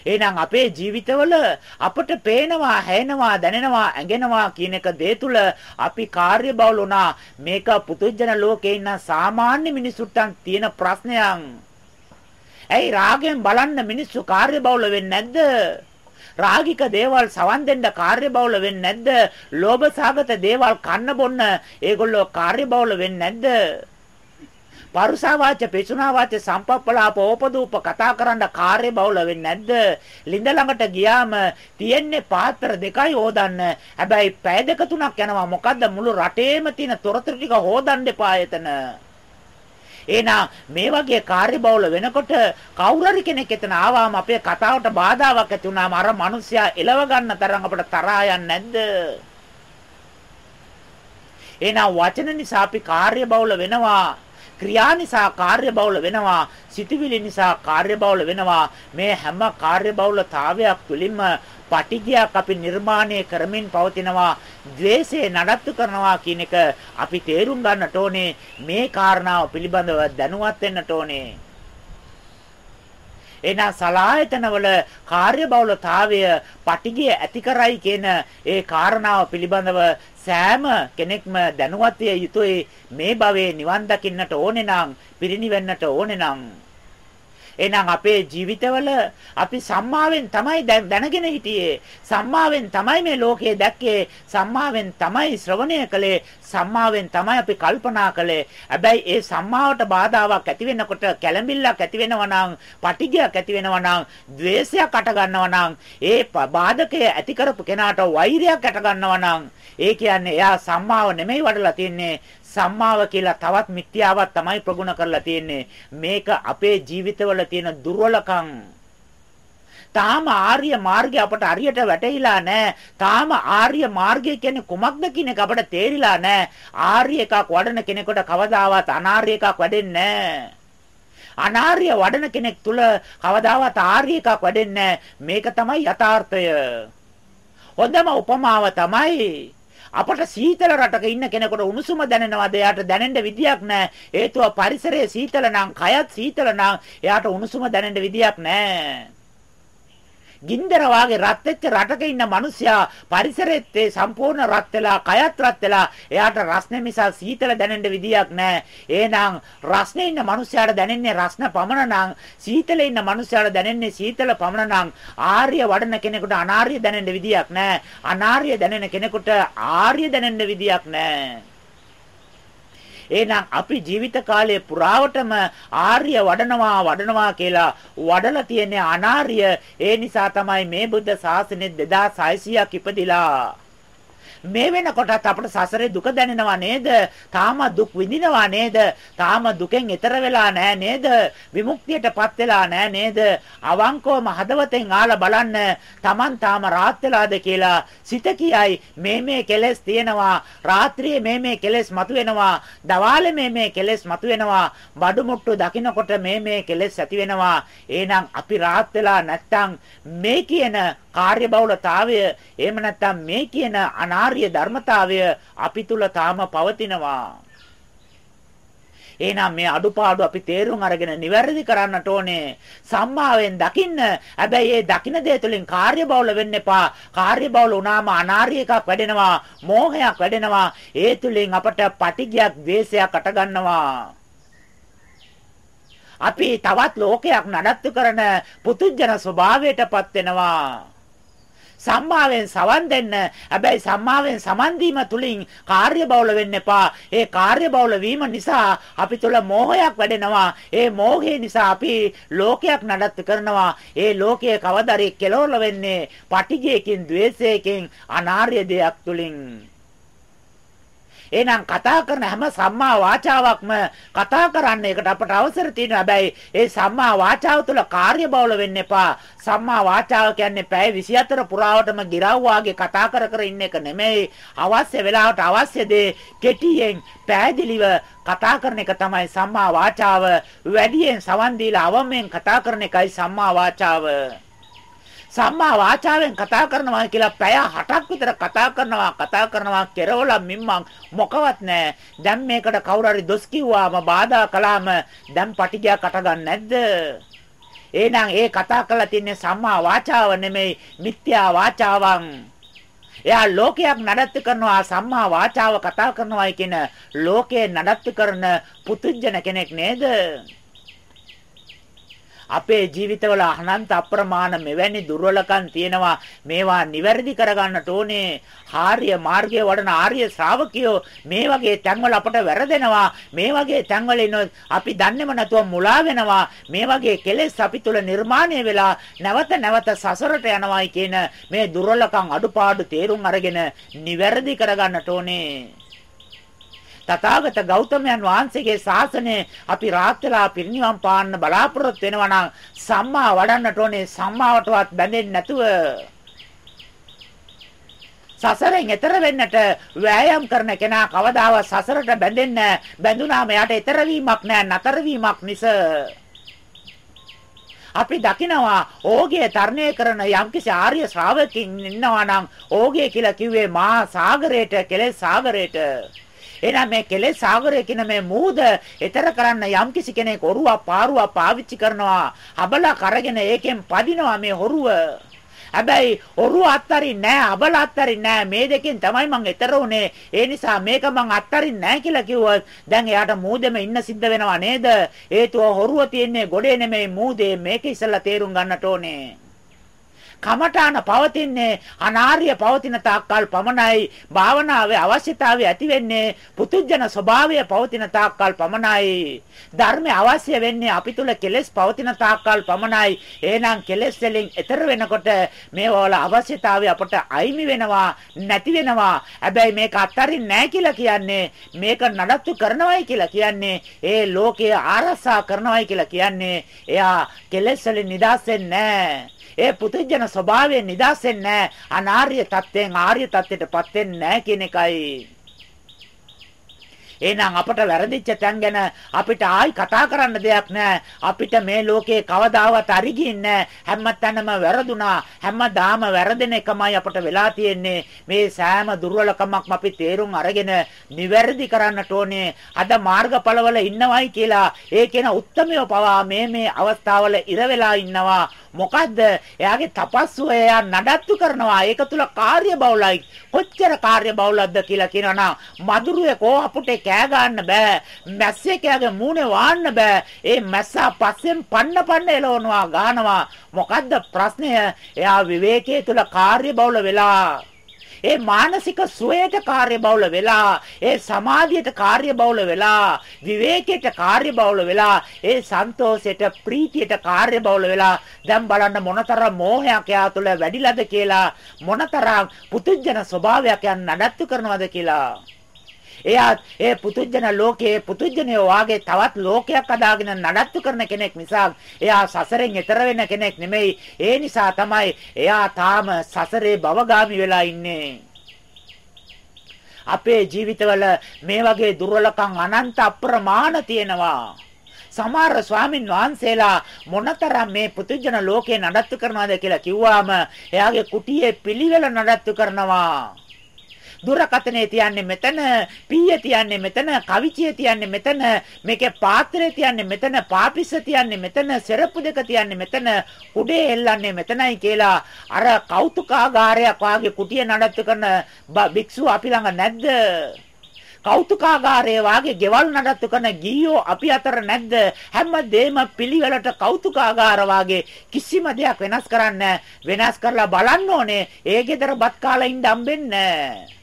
එහෙනම් අපේ ජීවිතවල අපට පේනවා, හැෙනවා, දැනෙනවා, ඇඟෙනවා කියන එක දේ තුල අපි කාර්යබහුල වුණා. මේක පුදුජන ලෝකේ ඉන්න සාමාන්‍ය මිනිසුන්ට තියෙන ප්‍රශ්නයක්. ඇයි රාගයෙන් බලන්න මිනිස්සු කාර්යබහුල වෙන්නේ නැද්ද? රාගික දේවල් සවන් දෙන්න කාර්යබහුල වෙන්නේ නැද්ද? ලෝභ සාගත දේවල් කන්න බොන්න ඒගොල්ලෝ කාර්යබහුල වෙන්නේ නැද්ද? පරුසා වාච පෙසුනා වාච සම්පප්පලාප ඕපදූප කතා කරන්න කාර්ය බහුල වෙන්නේ නැද්ද? ලිඳ ළඟට ගියාම තියෙන්නේ පාත්‍ර දෙකයි හොදන්න. හැබැයි පැය දෙක තුනක් යනවා. මොකද්ද මුළු රටේම තියෙන තොරතුරු ටික හොදන්න එපා එතන. එහෙනම් මේ වගේ කාර්යබහුල වෙනකොට කවුරු කෙනෙක් එතන ආවම අපේ කතාවට බාධාවක් ඇති වුණාම අර මිනිස්සයා එලව ගන්න තරම් අපිට තරහා යන්නේ නැද්ද? එහෙනම් වචන නිසා අපි කාර්යබහුල වෙනවා. ක්‍රියා නිසා කාර්යබහුල වෙනවා සිතුවිලි නිසා කාර්යබහුල වෙනවා. මේ හැම කාර්යබහුලතාවයක් තුළින්ම පටිගයක් අපි නිර්මාණය කරමින් පවතිනවා. द्वේෂය නඩත්තු කරනවා කියන එක අපි තේරුම් ගන්නට ඕනේ. මේ කාරණාව පිළිබඳව දැනුවත් වෙන්නට ඕනේ. එහෙනම් සලායතනවල කාර්යබහුලතාවය පටිගය ඇති කරයි කියන ඒ කාරණාව පිළිබඳව සෑම කෙනෙක්ම දැනුවත් යුතුයි. මේ භවයේ නිවන් දකින්නට ඕනේ නම් පිරිනිවෙන්නට ඕනේ නම්. එහෙනම් අපේ ජීවිතවල අපි සම්මාවෙන් තමයි දැනගෙන හිටියේ. සම්මාවෙන් තමයි මේ ලෝකය දැක්කේ. සම්මාවෙන් තමයි ශ්‍රවණය කළේ. සම්මාවෙන් තමයි අපි කල්පනා කළේ. හැබැයි ඒ සම්මාවට බාධාවක් ඇති වෙනකොට කැළඹිල්ලක් ඇති වෙනවා නම්, පටිඝයක් ඇති වෙනවා නම්, द्वේෂයක් අට ගන්නවා නම්, ඒ බාධකය ඇති කරපු කෙනාට වෛරයක් අට ගන්නවා නම්, ඒ කියන්නේ එයා සම්මාව නෙමෙයි වඩලා තින්නේ සම්මාව කියලා තවත් මිත්‍යාවක් තමයි ප්‍රගුණ කරලා තියෙන්නේ. මේක අපේ ජීවිතවල තියෙන දුර්වලකම්. තාම ආර්ය මාර්ගය අපට හරියට වැටහිලා නැහැ. තාම ආර්ය මාර්ගය කියන්නේ කුමක්ද කියන එක අපට තේරිලා නැහැ. ආර්ය එකක් වඩන කෙනෙකුට කවදාවත් අනාර්ය එකක් වැඩෙන්නේ නැහැ. අනාර්ය වඩන කෙනෙක් තුල කවදාවත් ආර්ය එකක් වැඩෙන්නේ මේක තමයි යථාර්ථය. හොඳම උපමාව තමයි අපට සීතල රටක ඉන්න කෙනෙකුට උණුසුම දැනෙනවද? එයාට දැනෙන්න විදියක් නැහැ. හේතුව පරිසරයේ සීතල නම්, කයත් සීතල නම් එයාට උණුසුම දැනෙන්න විදියක් නැහැ. ගින්දර වාගේ රත් වෙච්ච රටක ඉන්න මිනිස්සයා පරිසරෙත් ඒ සම්පූර්ණ රත් වෙලා කයත් රත් වෙලා එයාට රස්නේ මිසක් සීතල දැනෙන්න විදියක් නැහැ. එහෙනම් රස්නේ ඉන්න මිනිස්සයාට දැනෙන්නේ රස්න පමණ නම් සීතලේ ඉන්න මිනිස්සයාට දැනෙන්නේ සීතල පමණ නම් ආර්ය වඩන කෙනෙකුට අනාර්ය දැනෙන්න විදියක් නැහැ. අනාර්ය දැනෙන කෙනෙකුට ආර්ය දැනෙන්න විදියක් නැහැ. එහෙනම් අපි ජීවිත කාලය පුරාවටම ආර්ය වඩනවා වඩනවා කියලා වඩලා තියෙන අනාර්ය. ඒ නිසා තමයි මේ බුද්ධ ශාසනය 2600ක් ඉපදිලා. මේ වෙනකොටත් අපට සසරේ දුක දැනෙනවා නේද? තාම දුක් විඳිනවා නේද? තාම දුකෙන් එතර වෙලා නැහැ නේද? විමුක්තියටපත් වෙලා නැහැ නේද? අවංකවම හදවතෙන් ආලා බලන්න Taman තාම රාත් වෙලාද කියලා සිත කියයි මේ මේ කෙලෙස් තියෙනවා. රාත්‍රියේ මේ මේ කෙලෙස් මතුවෙනවා. දවාලේ මේ මේ කෙලෙස් මතුවෙනවා. බඩු මුට්ටු දකින්නකොට මේ මේ කෙලෙස් ඇති වෙනවා. එහෙනම් අපි රාත් වෙලා නැත්තම් මේ කියන කාර්යබහුලතාවය එහෙම නැත්නම් මේ කියන අනාර්ය ධර්මතාවය අපි තුල තාම පවතිනවා. එහෙනම් මේ අඩුපාඩු අපි තේරුම් අරගෙන නිවැරදි කරන්නට ඕනේ. සම්මාවෙන් දකින්න. හැබැයි ඒ දකින්න දේ තුළින් කාර්යබහුල වෙන්න එපා. කාර්යබහුල වුණාම අනාර්ය එකක් වැඩෙනවා, මෝහයක් වැඩෙනවා. ඒ තුළින් අපට පටිගයක්, ද්වේෂයක් අට ගන්නවා. අපි තවත් ලෝකයක් නඩත්තු කරන පුතුජන ස්වභාවයටපත් වෙනවා. සම්මාවෙන් සවන් දෙන්න. හැබැයි සම්මාවෙන් සමන් දීම තුලින් කාර්යබහුල වෙන්න එපා. ඒ කාර්යබහුල වීම නිසා අපි තුල මෝහයක් වැඩෙනවා. ඒ මෝහය නිසා අපි ලෝකයක් නඩත්තු කරනවා. ඒ ලෝකයේ කවදාරි කෙලවර වෙන්නේ පටිඝයකින්, द्वේෂයකින්, අනාර්ය දෙයක් තුලින්. එහෙනම් කතා කරන හැම සම්මා වාචාවක්ම කතා කරන්න එකට අපට අවසර තියෙනවා. හැබැයි ඒ සම්මා වාචාව තුළ කාර්යබහුල වෙන්න එපා. සම්මා වාචාව කියන්නේ පැය 24 පුරාවටම ගිරව් වාගේ කතා කර කර ඉන්න එක නෙමෙයි. අවශ්‍ය වෙලාවට අවශ්‍ය දේ කෙටියෙන් පැහැදිලිව කතා කරන එක තමයි සම්මා වාචාව. වැඩියෙන් සවන් දීලා අවමෙන් කතා කරන එකයි සම්මා වාචාව. සම්මා වාචාවෙන් කතා කරනවා කියලා පැය 8ක් විතර කතා කරනවා කතා කරනවා කෙරවල මිම්මක් මොකවත් නැහැ. දැන් මේකට කවුරු හරි දොස් කිව්වාම බාධා කළාම දැන් පටිගයක් අට ගන්න නැද්ද? එහෙනම් ඒ කතා කරලා තින්නේ සම්මා වාචාව නෙමෙයි මිත්‍යා වාචාවන්. එයා ලෝකයක් නඩත්තු කරනවා සම්මා වාචාව කතා කරනවායි කියන ලෝකේ නඩත්තු කරන පුතුජන කෙනෙක් නේද? අපේ ජීවිතවල අනන්ත අප්‍රමාණ මෙවැනි දුර්වලකම් තියෙනවා. මේවා නිවැරදි කරගන්නට ඕනේ. ආර්ය මාර්ගයේ වඩන ආර්ය ශ්‍රාවකයෝ මේ වගේ තැන්වල අපට වැරදෙනවා. මේ වගේ තැන්වල අපි දන්නේම නැතුව මුලා වෙනවා. මේ වගේ කෙලෙස් අපි තුල නිර්මාණය වෙලා නැවත නැවත සසරට යනවායි කියන මේ දුර්වලකම් අඩුපාඩු තේරුම් අරගෙන නිවැරදි කරගන්නට ඕනේ. තථාගත ගෞතමයන් වහන්සේගේ ශාසනය අපි රාත් වෙලා පිරිනිවන් පාන්න බලාපොරොත්තු වෙනවා නම් සම්මා වඩන්නට ඕනේ. සම්මාවටවත් බැඳෙන්නේ නැතුව සසරෙන් එතර වෙන්නට වෑයම් කරන කෙනා කවදාවත් සසරට බැඳෙන්නේ බැඳුනාම යාට එතර වීමක් නැහැ නතර වීමක් මිස. අපි දකිනවා ඕගේ තරණය කරන යම්කිසි ආර්ය ශ්‍රාවකින් ඉන්නවා නම් ඕගේ කියලා කිව්වේ මහා සාගරයට කෙලෙස් සාගරයට. එහෙනම් මේ කෙලෙස් සාගරය කියන මේ මූද ඈතර කරන්න යම්කිසි කෙනෙක් ඔරුවක් පාරුවක් පාවිච්චි කරනවා. අබලක් අරගෙන ඒකෙන් පදිනවා මේ හොරුව. හැබැයි ඔරුව අත්තරින් නෑ අබල අත්තරින් නෑ. මේ දෙකෙන් තමයි මං ඈතර උනේ ඒ නිසා මේක මං අත්තරින් නෑ කියලා කිව්වොත් දැන් එයාට මූදෙම ඉන්න සිද්ධ වෙනවා නේද? හේතුව හොරුව තියෙන්නේ ගොඩේ නෙමෙයි. මූදේ මේක ඉස්සලා තේරුම් ගන්නට ඕනේ. කමඨාන පවතින්නේ අනාර්ය පවතින තාක්කල් පමණයි. භාවනාවේ අවශ්‍යතාවය ඇති වෙන්නේ පුතුජන ස්වභාවය පවතින තාක්කල් පමණයි. ධර්මය අවශ්‍ය වෙන්නේ අපි තුල කෙලෙස් පවතින තාක්කල් පමණයි. එහෙනම් කෙලෙස් වලින් එතර වෙනකොට මේවල අවශ්‍යතාවය අපට අයිමි වෙනවා, නැති වෙනවා. හැබැයි මේක අත්හරින්නේ නැහැ කියලා කියන්නේ මේක නඩත්තු කරනවයි කියලා කියන්නේ ඒ ලෝකයේ ආරසා කරනවයි කියලා කියන්නේ එයා කෙලෙස් වලින් නිදහස් වෙන්නේ නැහැ. ඒ පුදුජන ස්වභාවයෙන් නිදහස් වෙන්නේ අනාර්ය තත්ත්වයෙන් ආර්ය තත්ත්වයටපත් වෙන්නේ නැහැ කියන එකයි එහෙනම් අපට වැරදිච්ච තැන් ගැන අපිට ආයි කතා කරන්න දෙයක් නැහැ. අපිට මේ ලෝකේ කවදාවත් අරිගින්නේ හැමතැනම වැරදුනා. හැමදාම වැරදෙන එකමයි අපට වෙලා තියෙන්නේ. මේ සෑම දුර්වලකමක්ම අපි තේරුම් අරගෙන නිවැරදි කරන්නට ඕනේ. අද මාර්ගඵලවල ඉන්නවයි කියලා ඒ කියන උත්තරමව පවා මේ මේ අවස්ථාවල ඉර වෙලා ඉන්නවා. මොකද්ද? එයාගේ තපස්සුව එයා නඩත්තු කරනවා. ඒක තුල කාර්ය බහුලයි. කොච්චර කාර්ය බහුලක්ද කියලා කියනවා මදුරුවේ කෝ අපුටේ කෑ ගන්න බෑ. මැස්සේ කෑගේ මූණේ වාන්න බෑ. ඒ මැස්සා පස්සෙන් පන්න පන්න එලවනවා ගහනවා. මොකද්ද ප්‍රශ්නය? එයා විවේකයේ තුල කාර්ය බහුල වෙලා ඒ මානසික සුවයට කාර්යබහුල වෙලා ඒ සමාධියට කාර්යබහුල වෙලා විවේකයට කාර්යබහුල වෙලා ඒ සන්තෝෂයට ප්‍රීතියට කාර්යබහුල වෙලා දැන් බලන්න මොනතරම් මෝහයක් යා තුළ වැඩිලාද කියලා මොනතරම් පුදුජන ස්වභාවයක් යන නඩත්තු කරනවද කියලා. එයා ඒ පුතුජන ලෝකයේ පුතුජනයෝ වාගේ තවත් ලෝකයක් අදාගෙන නඩත්තු කරන කෙනෙක් නිසා එයා සසරෙන් එතර වෙන කෙනෙක් නෙමෙයි. ඒ නිසා තමයි එයා තාම සසරේ භවගාමි වෙලා ඉන්නේ. අපේ ජීවිතවල මේ වගේ දුර්වලකම් අනන්ත අප්‍රමාණ තියෙනවා. සමහර ස්වාමින් වහන්සේලා මොනතරම් මේ පුදුජන ලෝකේ නඩත්තු කරනවද කියලා කිව්වාම එයාගේ කුටියේ පිළිවෙල නඩත්තු කරනවා. දුරකතනේ තියන්නේ මෙතන, පීය තියන්නේ මෙතන, කවිචිය තියන්නේ මෙතන, මේකේ පාත්‍රය තියන්නේ මෙතන, පාපිස්ස තියන්නේ මෙතන, සෙරප්පු දෙක තියන්නේ මෙතන, කුඩේ එල්ලන්නේ මෙතනයි කියලා අර කෞතුකාගාරයක් වාගේ කුටිය නඩත්තු කරන භික්ෂුව අපි ළඟ නැද්ද? කෞතුකාගාරයේ වාගේ ගෙවල් නඩත්තු කරන ගියෝ අපි අතර නැද්ද? හැමදේම පිළිවෙලට කෞතුකාගාර වාගේ කිසිම දෙයක් වෙනස් කරන්න වෙනස් කරලා බලන්න ඕනේ. ඒ ගෙදර බත් කාලා ඉන්න හම්බෙන්නේ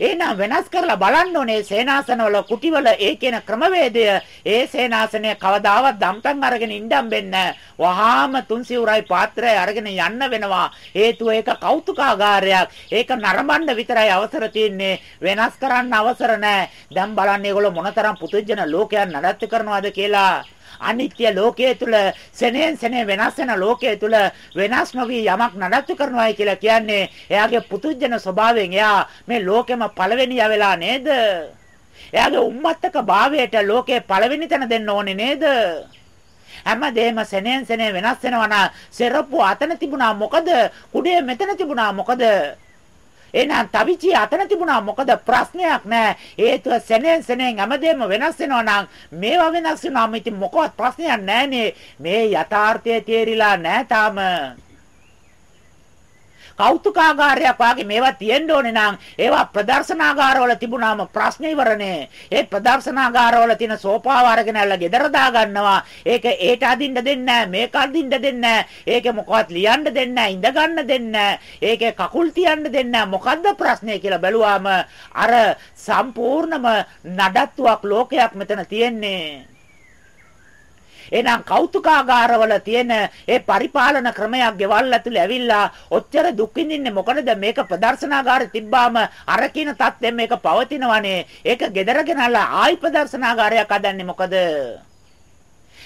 එහෙනම් වෙනස් කරලා බලන්න ඕනේ සේනාසනවල කුටිවල ඒ කියන ක්‍රමවේදය. ඒ සේනාසනය කවදාවත් දම්පැන් අරගෙන ඉඳන් වෙන්නේ වහාම තුන්සිවුරයි පාත්‍රය අරගෙන යන්න වෙනවා. හේතුව ඒක කෞතුකාගාරයක්. ඒක නරඹන්න විතරයි අවසර තියෙන්නේ. වෙනස් කරන්න අවසර නැහැ. දැන් බලන්න ඒගොල්ලෝ මොනතරම් පුදුජන ලෝකයක් නඩත්තු කරනවද කියලා. අනිත්‍ය ලෝකයේ තුල සෙනෙන් සෙනෙ වෙනස් වෙන ලෝකයේ තුල වෙනස් නොවි යමක් නඩත්තු කරනවායි කියලා කියන්නේ එයාගේ පුදුජන ස්වභාවයෙන් එයා මේ ලෝකෙම පළවෙනිය වෙලා නේද? එයාගේ උම්මත්තක භාවයට ලෝකේ පළවෙනි තැන දෙන්න ඕනේ නේද? හැමදේම සෙනෙන් සෙනෙ වෙනස් වෙනවා නම් සෙරප්පු අතන තිබුණා මොකද? කුඩේ මෙතන තිබුණා මොකද? එහෙනම් තවිචි අතන තිබුණා. මොකද ප්‍රශ්නයක් නෑ. හේතුව සෙනෙන් සෙනෙන් හැමදේම වෙනස් වෙනවා නම් මේවා වෙනස් වෙනවා. ඉතින් මොකවත් ප්‍රශ්නයක් නෑනේ. මේ යථාර්ථය තේරිලා නෑ තාම. කෞතුකාගාරයක් වාගේ මේවා තියෙන්න ඕනේ නම් ඒවා ප්‍රදර්ශනාගාරවල තිබුණාම ප්‍රශ්න ඉවරනේ. ඒ ප්‍රදර්ශනාගාරවල තියෙන සෝපාව අරගෙන ඇල්ල ගෙදර දාගන්නවා. ඒක ඒට අදින්න දෙන්නේ නැහැ, මේක අදින්න දෙන්නේ නැහැ. ඒකේ මොකවත් ලියන්න දෙන්නේ නැහැ, ඉඳ ගන්න දෙන්නේ නැහැ. ඒකේ කකුල් තියන්න දෙන්නේ නැහැ. මොකද්ද ප්‍රශ්නේ කියලා බැලුවාම අර සම්පූර්ණම නඩත්තුවක් ලෝකයක් මෙතන තියෙන්නේ. එහෙනම් කෞතුකාගාරවල තියෙන ඒ පරිපාලන ක්‍රමයක් ගෙවල් ඇතුලේ ඇවිල්ලා ඔච්චර දුක් විඳින්නේ මොකටද? මේක ප්‍රදර්ශනාගාරේ තිබ්බාම අර කියන තත්ත්වෙන් මේක පවතිනවනේ. ඒක gedara ගෙනල්ලා ආයි ප්‍රදර්ශනාගාරයක් හදන්නේ මොකද?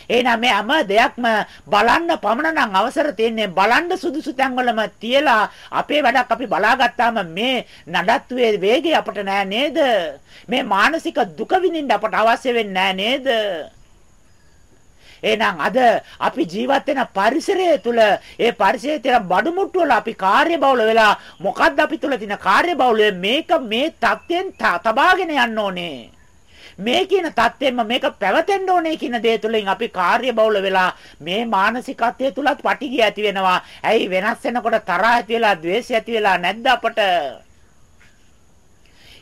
එහෙනම් මේ හැම දෙයක්ම බලන්න පමණ නම් අවසර තියෙන්නේ බලන්න සුදුසු තැන්වලම තියලා අපේ වැඩක් අපි බලාගත්තාම මේ නඩත්තුවේ වේගය අපට නෑ නේද? මේ මානසික දුක විඳින්න අපට අවශ්‍ය වෙන්නේ නෑ නේද? එහෙනම් අද අපි ජීවත් වෙන පරිසරය තුළ ඒ පරිසරයේ තියෙන බඩු මුට්ටු වල අපි කාර්යබහුල වෙලා මොකද්ද අපි තුළ තියෙන කාර්යබහුලය මේක මේ தත්යෙන් තබාගෙන යන්න ඕනේ. මේ කියන தත්යෙම මේක පැවතෙන්න ඕනේ කියන දේ තුළින් අපි කාර්යබහුල වෙලා මේ මානසිකත්වයේ තුලත් පටිගිය ඇති වෙනවා. ඇයි වෙනස් වෙනකොට තරහ ඇති වෙලා, ද්වේෂය ඇති වෙලා නැද්ද අපට?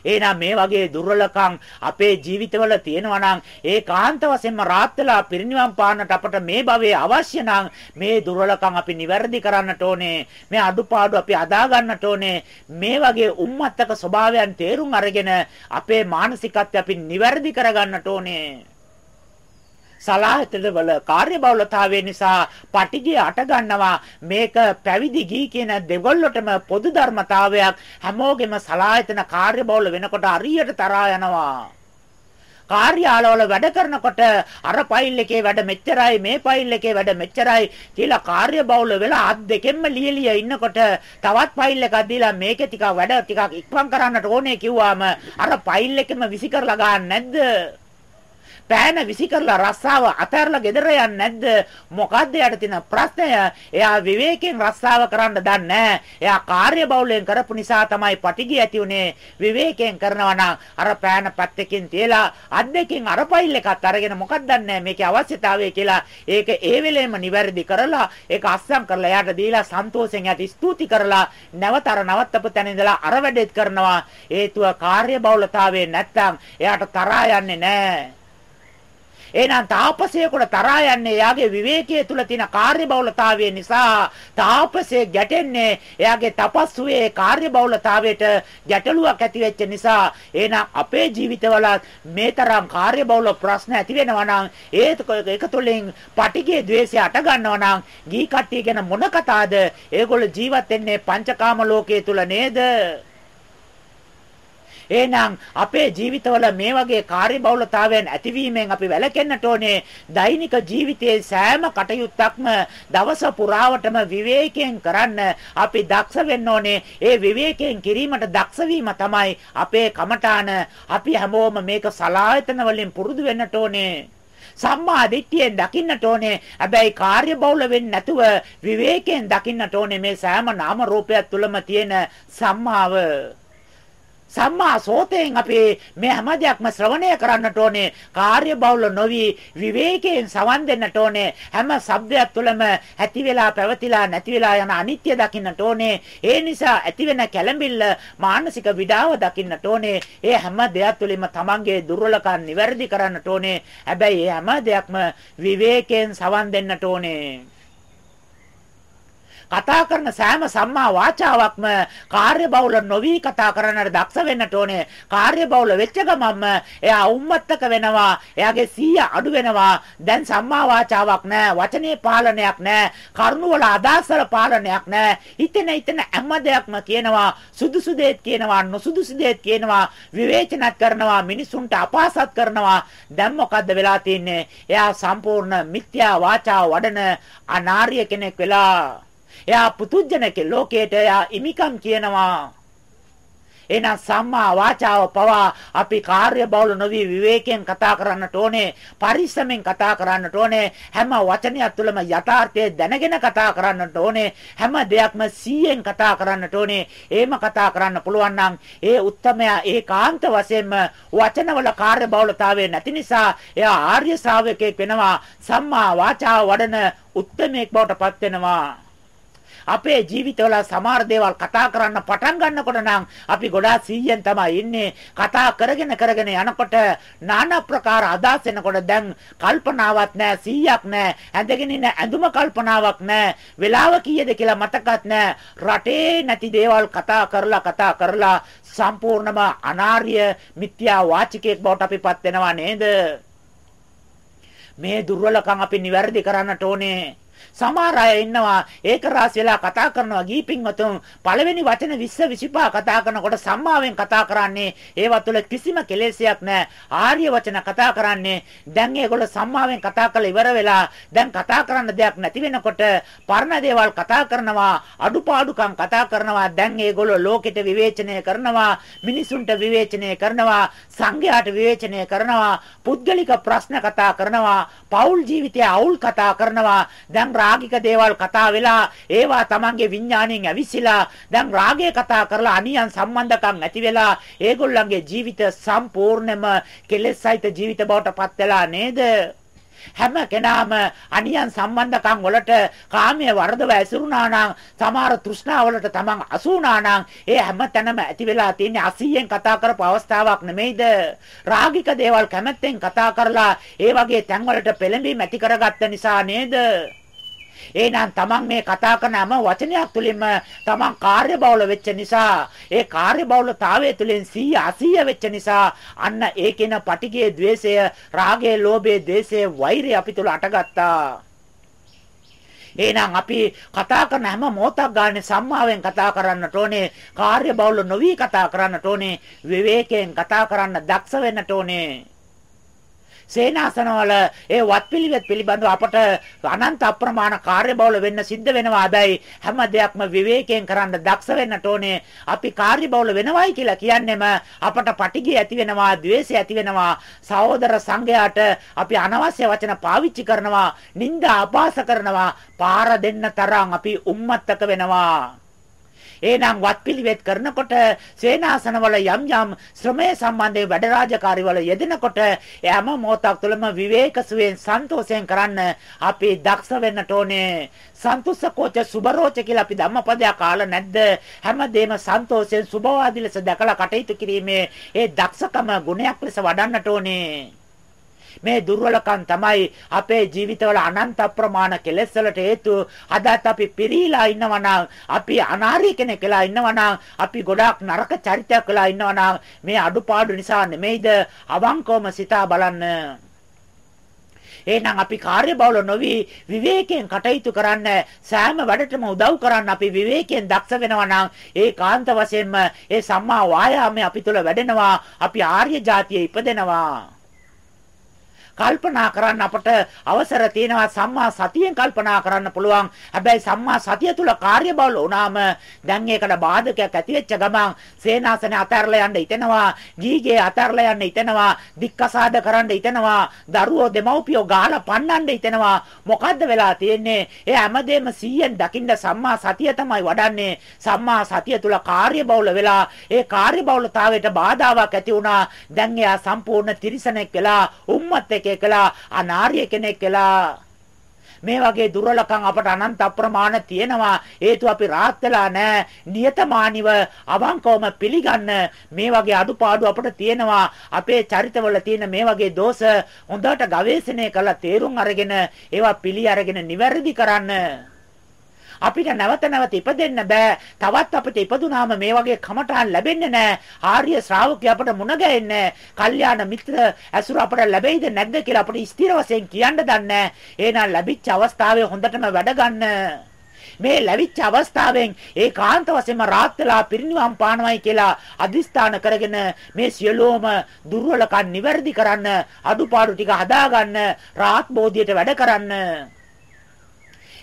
එහෙනම් මේ වගේ දුර්වලකම් අපේ ජීවිතවල තියෙනවා නම් ඒකාන්ත වශයෙන්ම රාත් වෙලා පිරිනිවන් පාන්නට අපට මේ භවයේ අවශ්‍ය නම් මේ දුර්වලකම් අපි නිවැරදි කරන්නට ඕනේ. මේ අඩුපාඩු අපි අදා ගන්නට ඕනේ. මේ වගේ උම්මත්තක ස්වභාවයන් තේරුම් අරගෙන අපේ මානසිකත්වය අපි නිවැරදි කරගන්නට ඕනේ. සලාහිතද වල කාර්යබහුලතාවය නිසා පටිගය අට ගන්නවා. මේක පැවිදි ගී කියන දෙගොල්ලටම පොදු ධර්මතාවයක් හැමෝගෙම සලාහිතන කාර්යබහුල වෙනකොට හරියට තරහා යනවා. කාර්යාලවල වැඩ කරනකොට අර ෆයිල් එකේ වැඩ මෙච්චරයි මේ ෆයිල් එකේ වැඩ මෙච්චරයි කියලා කාර්යබහුල වෙලා අත් දෙකෙන්ම ලියලිය ඉන්නකොට තවත් ෆයිල් එකක් දීලා මේකේ ටිකක් වැඩ ටිකක් ඉක්මන් කරන්නට ඕනේ කිව්වාම අර ෆයිල් එකෙම විසි කරලා ගන්න නැද්ද? පෑන විසි කරලා රස්සාව අතහැරලා ගෙදර යන්නේ නැද්ද? මොකද්ද යට තියෙන ප්‍රශ්නය? එයා විවේකයෙන් රස්සාව කරන්න දන්නේ එයා කාර්යබහුලයෙන් කරපු නිසා තමයි පටිගිය ඇති උනේ. විවේකයෙන් කරනවා නම් අර පෑන පැත්තකින් තියලා අත් දෙකෙන් අර ෆයිල් එකත් අරගෙන මොකක්ද දන්නේ මේකේ අවශ්‍යතාවය කියලා ඒක ඒ වෙලෙම නිවැරදි කරලා ඒක අස්සම් කරලා එයාට දීලා සන්තෝෂෙන් යට ස්තුති කරලා නැවත අර නවත්තපු තැන ඉඳලා අර වැඩේත් කරනවා හේතුව කාර්යබහුලතාවයේ නැත්තම් එයාට තරහා යන්නේ නැහැ එහෙනම් තාපසයෙකුට තරහා යන්නේ එයාගේ විවේකයේ තුල තියෙන කාර්යබහුලතාවය නිසා. තාපසයේ ගැටෙන්නේ එයාගේ තපස්සුවේ කාර්යබහුලතාවයට ගැටලුවක් ඇති වෙච්ච නිසා. එහෙනම් අපේ ජීවිතවල මේ තරම් කාර්යබහුල ප්‍රශ්න ඇති වෙනවා නම් ඒක තුළින් පටිගේ द्वේෂය අට ගන්නවා නම් ගී කට්ටිය ගැන මොන කතාවද? ඒගොල්ලෝ ජීවත් වෙන්නේ පංචකාම ලෝකයේ තුල නේද? එහෙනම් අපේ ජීවිතවල මේ වගේ කාර්යබහුලතාවයන් ඇතිවීමෙන් අපි වැළකෙන්නට ඕනේ. දෛනික ජීවිතයේ සෑම කටයුත්තක්ම දවස පුරාවටම විවේකයෙන් කරන්න අපි දක්ෂ වෙන්න ඕනේ. ඒ විවේකයෙන් කිරීමට දක්ෂ තමයි අපේ කමඨාන. අපි හැමෝම මේක සලායතන වලින් පුරුදු වෙන්නට ඕනේ. සම්මා දිට්ඨියෙන් දකින්නට ඕනේ. හැබැයි කාර්ය බහුල වෙන්නේ නැතුව විවේකයෙන් දකින්නට ඕනේ මේ සෑම නාම රූපයක් තුළම තියෙන සම්මාව. සම්මා සෝතයෙන් අපි මේ හැම දෙයක්ම ශ්‍රවණය කරන්නට ඕනේ. කාර්ය බහුල නොවි විවේකයෙන් සවන් දෙන්නට ඕනේ. හැම શબ્දයක් තුළම ඇති වෙලා පැවතිලා නැති වෙලා යන අනිත්‍ය දකින්නට ඕනේ. ඒ නිසා ඇති වෙන කැළඹිල්ල මානසික විඩාව දකින්නට ඕනේ. ඒ හැම දෙයක් තුළින්ම තමන්ගේ දුර්වලකම් නිවැරදි කරන්නට ඕනේ. හැබැයි මේ හැම දෙයක්ම විවේකයෙන් සවන් දෙන්නට ඕනේ. කතා කරන සෑම සම්මා වාචාවක්ම කාර්යබහුල නොවි කතා කරන්නට දක්ෂ වෙන්නට ඕනේ. කාර්යබහුල වෙච්ච ගමන්ම එයා උම්මත්තක වෙනවා. එයාගේ සීය අඩු වෙනවා. දැන් සම්මා වාචාවක් නැහැ. වචනේ පාලනයක් නැහැ. කරුණ වල අදහස් වල පාලනයක් නැහැ. හිතෙන හිතෙන හැම දෙයක්ම කියනවා. සුදුසු දෙයක් කියනවා. නොසුදුසු දෙයක් කියනවා. විවේචනත් කරනවා. මිනිසුන්ට අපහාසත් කරනවා. දැන් මොකද්ද වෙලා තින්නේ? එයා සම්පූර්ණ මිත්‍යා වාචා වඩන අනාර්ය කෙනෙක් වෙලා එයා පුතුජනක ලෝකයට එයා ඉමිකම් කියනවා. එහෙනම් සම්මා වාචාව පවා අපි කාර්ය බහුල නොවි විවේකයෙන් කතා කරන්නට ඕනේ පරිස්සමෙන් කතා කරන්නට ඕනේ හැම වචනයක් තුළම යථාර්ථය දැනගෙන කතා කරන්නට ඕනේ හැම දෙයක්ම 100ෙන් කතා කරන්නට ඕනේ එහෙම කතා කරන්න පුළුවන් නම් ඒ උත්තමයා ඒකාන්ත වශයෙන්ම වචනවල කාර්ය බහුලතාවය නැති නිසා එයා ආර්ය ශ්‍රාවකයෙක් වෙනවා සම්මා වාචාව වඩන උත්තමයෙක් බවට පත් වෙනවා අපේ ජීවිතවල සමහර දේවල් කතා කරන්න පටන් ගන්නකොට නම් අපි ගොඩාක් සීයෙන් තමයි ඉන්නේ. කතා කරගෙන කරගෙන යනකොට নানা ප්‍රකාර අදහස් එනකොට දැන් කල්පනාවක් නැහැ, සීයක් නැහැ. ඇඳගෙන ඉන්න ඇඳුම කල්පනාවක් නැහැ. වෙලාව කීයද කියලා මතකත් නැහැ. රටේ නැති දේවල් කතා කරලා කතා කරලා සම්පූර්ණම අනාර්ය මිත්‍යා වාචිකයෙක් බවට අපිපත් වෙනවා නේද? මේ දුර්වලකම් අපි නිවැරදි කරන්නට ඕනේ. සමහර අය ඉන්නවා ඒක රාස් වෙලා කතා කරනවා ගීපින්වතුන් පළවෙනි වචන 20 25 කතා කරනකොට සම්මාවෙන් කතා කරන්නේ ඒවා තුළ කිසිම කෙලෙසයක් නැහැ. ආර්ය වචන කතා කරන්නේ දැන් ඒගොල්ලෝ සම්මාවෙන් කතා කරලා ඉවර වෙලා දැන් කතා කරන්න දෙයක් නැති වෙනකොට පරණ දේවල් කතා කරනවා අඩුපාඩුකම් කතා කරනවා දැන් ඒගොල්ලෝ ලෝකෙට විවේචනය කරනවා මිනිසුන්ට විවේචනය කරනවා සංඝයාට විවේචනය කරනවා පුද්ගලික ප්‍රශ්න කතා කරනවා පෞල් ජීවිතය අවුල් කතා කරනවා දැන් රාගික දේවල් කතා වෙලා ඒවා Tamange විඥාණයෙන් ඇවිසිලා දැන් රාගය කතා කරලා අනියන් සම්බන්ධකම් ඇති වෙලා ඒගොල්ලන්ගේ ජීවිත සම්පූර්ණයෙන්ම කෙලෙසයිත ජීවිත බවට පත් වෙලා නේද? හැම කෙනාම අනියන් සම්බන්ධකම් වලට කාමයේ වරදව ඇසුරුනා නම් සමහර තෘෂ්ණා වලට තමන් අසුුණා නම් ඒ හැම තැනම ඇති වෙලා තියෙන 80ෙන් කතා කරපු අවස්ථාවක් නෙමෙයිද? රාගික දේවල් කැමැත්තෙන් කතා කරලා ඒ වගේ තැන් වලට පෙළඹීම් ඇති කරගත්ත නිසා නේද? එහෙනම් තමන් මේ කතා කරනම වචනයක් තුලින්ම තමන් කාර්යබහුල වෙච්ච නිසා ඒ කාර්යබහුලතාවය තුලින් 100 80 වෙච්ච නිසා අන්න ඒකේන පටිගයේ द्वේෂය රාගයේ ලෝභයේ द्वේෂයේ වෛරය අපි තුල අටගත්තා. එහෙනම් අපි කතා කරන හැම මොහොතක් ගන්න සම්මාවෙන් කතා කරන්නට ඕනේ කාර්යබහුල නොවි කතා කරන්නට ඕනේ විවේකයෙන් කතා කරන්න දක්ෂ වෙන්නට ඕනේ. සේනාසනවල ඒ වත්පිළිවෙත් පිළිබඳව අපට අනන්ත අප්‍රමාණ කාර්යබහුල වෙන්න සිද්ධ වෙනවා. හැබැයි හැම දෙයක්ම විවේකයෙන් කරන්න දක්ෂ වෙන්නට ඕනේ. අපි කාර්යබහුල වෙනවයි කියලා කියන්නේම අපට පටිගය ඇති වෙනවා, द्वේෂය ඇති වෙනවා. සහෝදර සංඝයාට අපි අනවශ්‍ය වචන පාවිච්චි කරනවා, නිନ୍ଦා අපාස කරනවා, පාර දෙන්න තරම් අපි උම්මත්තක වෙනවා. එහෙනම් වත්පිළිවෙත් කරනකොට සේනාසනවල යම් යම් ශ්‍රමය සම්බන්ධයෙන් වැඩ රාජකාරිවල යෙදෙනකොට හැම මොහොතක් තුළම විවේක සුවයෙන් සන්තෝෂයෙන් කරන්න අපි දක්ෂ වෙන්නට ඕනේ. සන්තුෂ්කෝච සුබරෝච කියලා අපි ධම්මපදයක් අහලා නැද්ද? හැමදේම සන්තෝෂයෙන් සුබවාදී ලෙස දැකලා කටයුතු කිරීමේ ඒ දක්ෂකම ගුණයක් ලෙස වඩන්නට ඕනේ. මේ දුර්වලකම් තමයි අපේ ජීවිතවල අනන්ත අප්‍රමාණ කෙලෙස් වලට හේතු. අදත් අපි පිරීලා ඉන්නවා අපි අනාර්ය කෙනෙක් වෙලා ඉන්නවා අපි ගොඩාක් නරක චරිතයක් වෙලා ඉන්නවා මේ අඩුපාඩු නිසා නෙමෙයිද අවංකවම සිතා බලන්න. එහෙනම් අපි කාර්යබහුල නොවි විවේකයෙන් කටයුතු කරන්න සෑම වැඩටම උදව් කරන්න අපි විවේකයෙන් දක්ෂ වෙනවා නම් ඒ කාන්ත වශයෙන්ම ඒ සම්මා වායාමයේ අපි තුල වැඩෙනවා අපි ආර්ය જાතියේ ඉපදෙනවා කල්පනා කරන්න අපට අවසර තියෙනවා සම්මා සතියෙන් කල්පනා කරන්න පුළුවන්. හැබැයි සම්මා සතිය තුල කාර්යබහුල වුණාම දැන් ඒකට බාධකයක් ඇති වෙච්ච ගමන් සේනාසනේ අතහැරලා යන්න හිතෙනවා, ගීගේ අතහැරලා යන්න හිතෙනවා, දික්කසාද කරන්න හිතෙනවා, දරුවෝ දෙමව්පියෝ ගහලා පන්නන්න හිතෙනවා. මොකද්ද වෙලා තියෙන්නේ? ඒ හැමදේම 100න් දකින්න සම්මා සතිය තමයි වඩන්නේ. සම්මා සතිය තුල කාර්යබහුල වෙලා ඒ කාර්යබහුලතාවයට බාධාවක් ඇති වුණා. දැන් එයා සම්පූර්ණ තිරිසනෙක් වෙලා උම්මත් කෙනෙක් කළා අනාර්ය කෙනෙක් කළා මේ වගේ දුර්වලකම් අපට අනන්ත අප්‍රමාණ තියෙනවා. හේතු අපි රාත් වෙලා නැහැ. නියතමානිව අවංකවම පිළිගන්න මේ වගේ අඩුපාඩු අපට තියෙනවා. අපේ චරිතවල තියෙන මේ වගේ දෝෂ හොඳට ගවේෂණය කරලා තේරුම් අරගෙන ඒවා පිළි අරගෙන නිවැරදි කරන්න. අපිට නැවත නැවත ඉපදෙන්න බෑ. තවත් අපිට ඉපදුනාම මේ වගේ කමටහන් ලැබෙන්නේ නැහැ. ආර්ය ශ්‍රාවකය අපට මුණ ගැහෙන්නේ කල්යාණ මිත්‍ර ඇසුර අපට ලැබෙයිද නැද්ද කියලා අපිට ස්ථිර වශයෙන් කියන්න දන්නේ එහෙනම් ලැබිච්ච අවස්ථාවේ හොඳටම වැඩ ගන්න. මේ ලැබිච්ච අවස්ථාවෙන් ඒකාන්ත වශයෙන්ම රාත් වෙලා පිරිනිවන් පානවයි කියලා අදිස්ථාන කරගෙන මේ සියලුම දුර්වලකම් නිවැරදි කරන්න අඩුපාඩු ටික හදාගන්න රාත් බෝධියට වැඩ කරන්න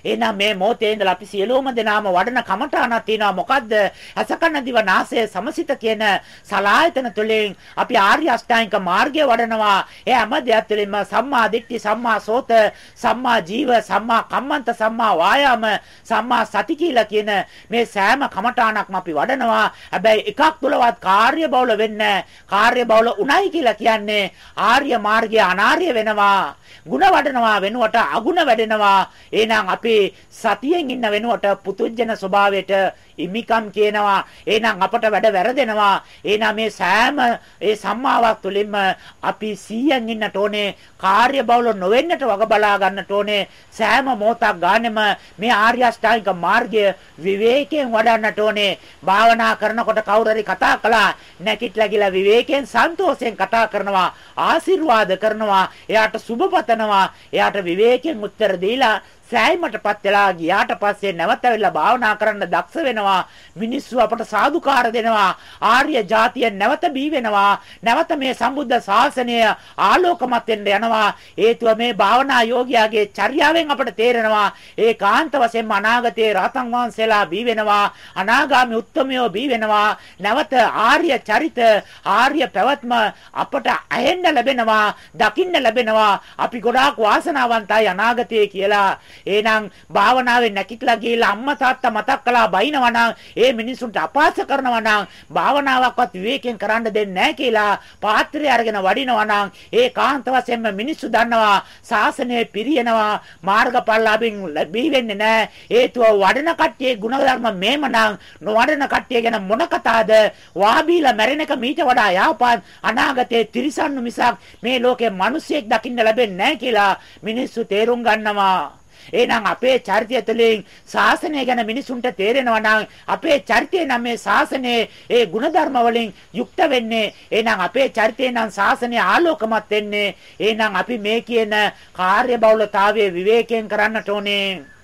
එහෙනම් මේ මොහොතේ ඉඳලා අපි සියලුම දෙනාම වඩන කමඨාණක් තියෙනවා මොකද්ද? අසකන දිව නාසය සමසිත කියන සලායතන තුළින් අපි ආර්ය අෂ්ටාංගික මාර්ගය වඩනවා. ඒ හැම දෙයක් තුළින්ම සම්මා දිට්ඨි, සම්මා සෝත, සම්මා ජීව, සම්මා කම්මන්ත, සම්මා වායාම, සම්මා සති කියලා කියන මේ සෑම කමඨාණක්ම අපි වඩනවා. හැබැයි එකක් තුලවත් කාර්ය බහුල වෙන්නේ කාර්ය බහුල උණයි කියලා කියන්නේ ආර්ය මාර්ගය අනාර්ය වෙනවා. ಗುಣ වඩනවා වෙනුවට අගුණ වැඩෙනවා. එහෙනම් අපි සතියෙන් ඉන්න වෙනුවට පුතුජන ස්වභාවයට ඉමිකම් කියනවා. එහෙනම් අපට වැඩ වැරදෙනවා. එහෙනම් මේ සෑම ඒ සම්මාවක් තුළින්ම අපි 100න් ඉන්නට ඕනේ. කාර්ය බහුල නොවෙන්නට වග බලා ගන්නට ඕනේ. සෑම මොහොතක් ගන්නෙම මේ ආර්ය අෂ්ටාංගික මාර්ගය විවේකයෙන් වඩන්නට ඕනේ. භාවනා කරනකොට කවුරු හරි කතා කළා නැකිట్లా ගිලා විවේකයෙන් සන්තෝෂයෙන් කතා කරනවා. ආශිර්වාද කරනවා. එයාට සුබ පතනවා. එයාට විවේකයෙන් උත්තර දීලා සෑයීමටපත් වෙලා ගියාට පස්සේ නැවත ඇවිල්ලා භාවනා කරන්න දක්ෂ වෙනවා. මිනිස්සු අපට සාදුකාර දෙනවා. ආර්ය જાතිය නැවත බී වෙනවා. නැවත මේ සම්බුද්ධ ශාසනය ආලෝකමත් වෙන්න යනවා. හේතුව මේ භාවනා යෝගියාගේ චර්යාවෙන් අපට තේරෙනවා. ඒකාන්ත වශයෙන්ම අනාගතයේ රහතන් වහන්සේලා බී වෙනවා. අනාගාමී උත්තමයෝ බී වෙනවා. නැවත ආර්ය චරිත ආර්ය පැවැත්ම අපට ඇහෙන්න ලැබෙනවා දකින්න ලැබෙනවා. අපි ගොඩාක් වාසනාවන්තයි අනාගතයේ කියලා. එහෙනම් භාවනාවේ නැකිట్లా ගිහිලා අම්මා තාත්තා මතක් කළා බයිනවා නම් ඒ මිනිසුන්ට අපහාස කරනවා නම් භාවනාවක්වත් විවේකයෙන් කරන්න දෙන්නේ නැහැ කියලා පාත්‍රය අරගෙන වඩිනවා නම් ඒ කාන්ත වශයෙන්ම මිනිස්සු දන්නවා ශාසනය පිරියනවා මාර්ගඵලලාභින් ලැබී වෙන්නේ නැහැ. හේතුව වඩන කට්ටියේ ගුණධර්ම මේම නම් නොවඩන කට්ටිය ගැන මොන කතාවද වාබීලා මැරෙන එක මීට වඩා යාපාන් අනාගතයේ තිරිසන්නු මිසක් මේ ලෝකේ මිනිසියෙක් දකින්න ලැබෙන්නේ නැහැ කියලා මිනිස්සු තේරුම් ගන්නවා. එහෙනම් අපේ චරිතය තුළින් ශාසනය ගැන මිනිසුන්ට තේරෙනවා නම් අපේ චරිතය නම් මේ ශාසනයේ ඒ ಗುಣධර්ම වලින් යුක්ත වෙන්නේ. එහෙනම් අපේ චරිතය නම් ශාසනය ආලෝකමත් වෙන්නේ. එහෙනම් අපි මේ කියන කාර්යබහුලතාවයේ විවේකයෙන් කරන්නට ඕනේ.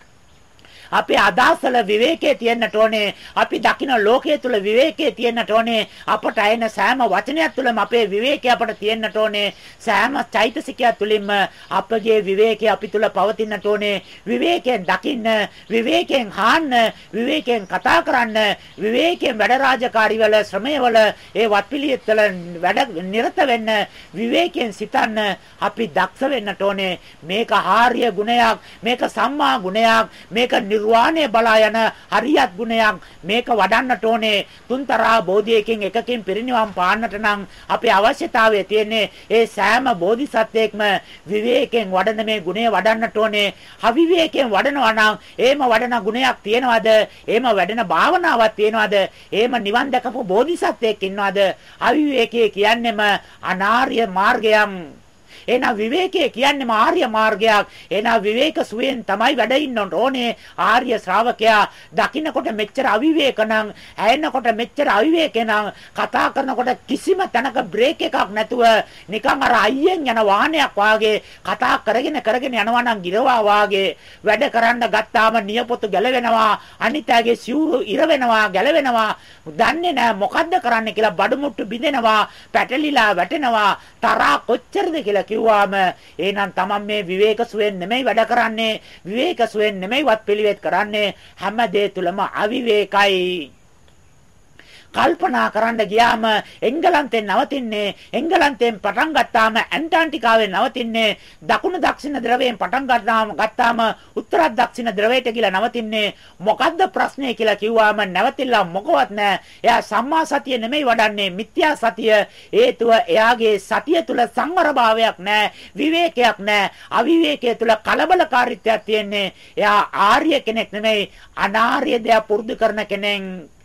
අපේ අදහස්වල විවේකයේ තියෙන්නට ඕනේ. අපි දකින ලෝකයේ තුල විවේකයේ තියෙන්නට ඕනේ. අපට ඇයෙන සෑම වචනයක් තුළම අපේ විවේකය අපට තියෙන්නට ඕනේ. සෑම චෛතසිකයක් තුළින්ම අපගේ විවේකය අපි තුල පවතින්නට ඕනේ. විවේකයෙන් දකින්න, විවේකයෙන් හාන්න, විවේකයෙන් කතා කරන්න, විවේකයෙන් වැඩ රාජකාරි වල ශ්‍රමය වල ඒ වත්පිළිවෙත් වල වැඩ නිරත වෙන්න, විවේකයෙන් සිතන්න අපි දක්ෂ වෙන්නට ඕනේ. මේක ආර්ය ගුණයක්, මේක සම්මා ගුණයක්, මේක නිර්වාණය බලා යන හරියත් ගුණයක්. මේක වඩන්නට ඕනේ තුන්තරා බෝධියකින් එකකින් පිරිනිවන් පාන්නට නම් අපේ අවශ්‍යතාවය තියෙන්නේ ඒ සෑම බෝධිසත්වයක්ම විවේකයෙන් වඩන මේ ගුණය වඩන්නට ඕනේ. අවිවේකයෙන් වඩනවා නම් එහෙම වඩන ගුණයක් තියනවාද? එහෙම වැඩෙන භාවනාවක් තියනවාද? එහෙම නිවන් දැකපු බෝධිසත්වයෙක් ඉන්නවාද? අවිවේකයේ කියන්නේම අනාර්ය මාර්ගයම් එහෙනම් විවේකයේ කියන්නේ ආර්ය මාර්ගයක්. එහෙනම් විවේක සුවයෙන් තමයි වැඩ ඉන්න ඕනේ. ආර්ය ශ්‍රාවකයා දකින්නකොට මෙච්චර අවිවේක නම්, ඇයෙනකොට මෙච්චර අවිවේක නම්, කතා කරනකොට කිසිම තැනක බ්‍රේක් එකක් නැතුව නිකන් අර අයියෙන් යන වාහනයක් වාගේ කතා කරගෙන කරගෙන යනවා නම් ගිරවා වාගේ වැඩ කරන්න ගත්තාම නියපොතු ගැලවෙනවා අනිත්‍යගේ සිවුරු ඉර වෙනවා ගැලවෙනවා දන්නේ නැහැ මොකද්ද කරන්න කියලා බඩමුට්ටු බිඳෙනවා පැටලිලා වැටෙනවා තරහා කොච්චරද කියලා කිව්වාම එහෙනම් Taman මේ විවේක සුවෙන් නෙමෙයි වැඩ කරන්නේ. විවේක සුවෙන් නෙමෙයි වත් පිළිවෙත් කරන්නේ හැම දේ තුලම අවිවේකයි. කල්පනා කරන්න ගියාම එංගලන්තෙන් නවතින්නේ එංගලන්තෙන් පටන් ගත්තාම ඇන්ටාර්ක්ටිකාවෙන් නවතින්නේ දකුණු දක්ෂිණ ද්‍රවයෙන් පටන් ගත්තාම ගත්තාම උත්තර දක්ෂිණ ද්‍රවයට කියලා නවතින්නේ. මොකද්ද ප්‍රශ්නේ කියලා කිව්වාම නැවතිලා මොකවත් නැහැ එයා සම්මා සතිය නෙමෙයි වඩන්නේ මිත්‍යා සතිය. හේතුව එයාගේ සතිය තුල සංවර භාවයක් නැහැ විවේකයක් නැහැ අවිවේකයේ තුල කලබලකාරීත්වයක් තියෙන්නේ. එයා ආර්ය කෙනෙක් නෙමෙයි අනාර්ය දෙයක් පුරුදු කරන කෙනෙක්.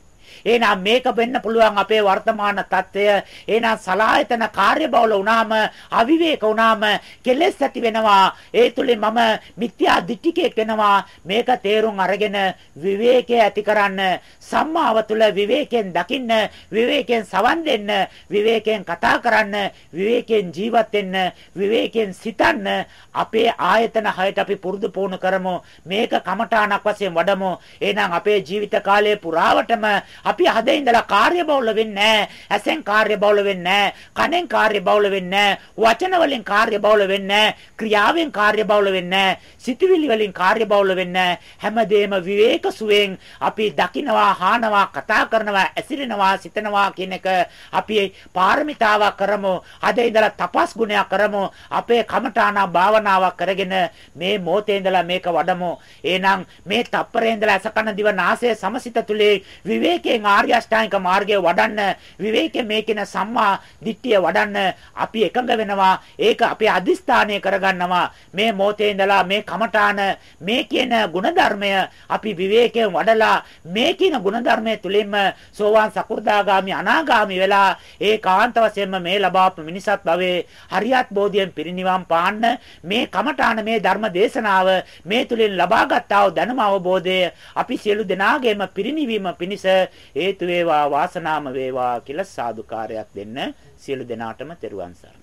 එහෙනම් මේක වෙන්න පුළුවන් අපේ වර්තමාන తত্ত্বය. එහෙනම් සලායතන කාර්යබහුල වුණාම, අවිවේක වුණාම කෙලෙස් ඇති වෙනවා. ඒ තුලින් මම මිත්‍යා දිටිකෙක් වෙනවා. මේක තේරුම් අරගෙන විවේකය ඇති කරන්න, සම්මාව තුළ විවේකයෙන් දකින්න, විවේකයෙන් සවන් දෙන්න, විවේකයෙන් කතා කරන්න, විවේකයෙන් ජීවත් වෙන්න, විවේකයෙන් සිතන්න අපේ ආයතන හයට අපි පුරුදු පුහුණු කරමු. මේක කමඨාණක් වශයෙන් වඩමු. එහෙනම් අපේ ජීවිත කාලය පුරාවටම අපි හදේ ඉඳලා කාර්යබහුල වෙන්නේ ඇසෙන් කාර්යබහුල වෙන්නේ කනෙන් කාර්යබහුල වෙන්නේ වචන වලින් කාර්යබහුල වෙන්නේ ක්‍රියාවෙන් කාර්යබහුල වෙන්නේ සිතුවිලි වලින් කාර්යබහුල වෙන්නේ හැමදේම විවේක සුවෙන් අපි දකිනවා හානවා කතා කරනවා ඇසිරෙනවා සිතනවා කියන එක අපි පාරමිතාවක් කරමු. අද ඉඳලා තපස් ගුණයක් කරමු. අපේ කමඨානා භාවනාවක් කරගෙන මේ මොහොතේ ඉඳලා මේක වඩමු. එහෙනම් මේ තප්පරේ ඉඳලා අසකන දිව නාසය සමසිත තුලේ විවේකයෙන් විවේකයෙන් ආර්ය අෂ්ටාංගික මාර්ගය වඩන්න විවේකයෙන් මේ කියන සම්මා දිට්ඨිය වඩන්න අපි එකඟ වෙනවා. ඒක අපේ අදිස්ථානය කරගන්නවා. මේ මොහොතේ ඉඳලා මේ කමඨාන මේ කියන ಗುಣධර්මය අපි විවේකයෙන් වඩලා මේ කියන ಗುಣධර්මය තුලින්ම සෝවාන් සකු르දාගාමි අනාගාමි වෙලා ඒකාන්ත වශයෙන්ම මේ ලබාපු මිනිසත් භවයේ හරියත් බෝධියෙන් පිරිනිවන් පාන්න මේ කමඨාන මේ ධර්ම දේශනාව මේ තුලින් ලබාගත් ආව දැනුම අවබෝධය අපි සියලු දෙනාගේම පිරිනිවීම පිණිස හේතු වේවා වාසනාම වේවා කියලා සාදුකාරයක් දෙන්න සියලු දෙනාටම තෙරුවන් සරණයි.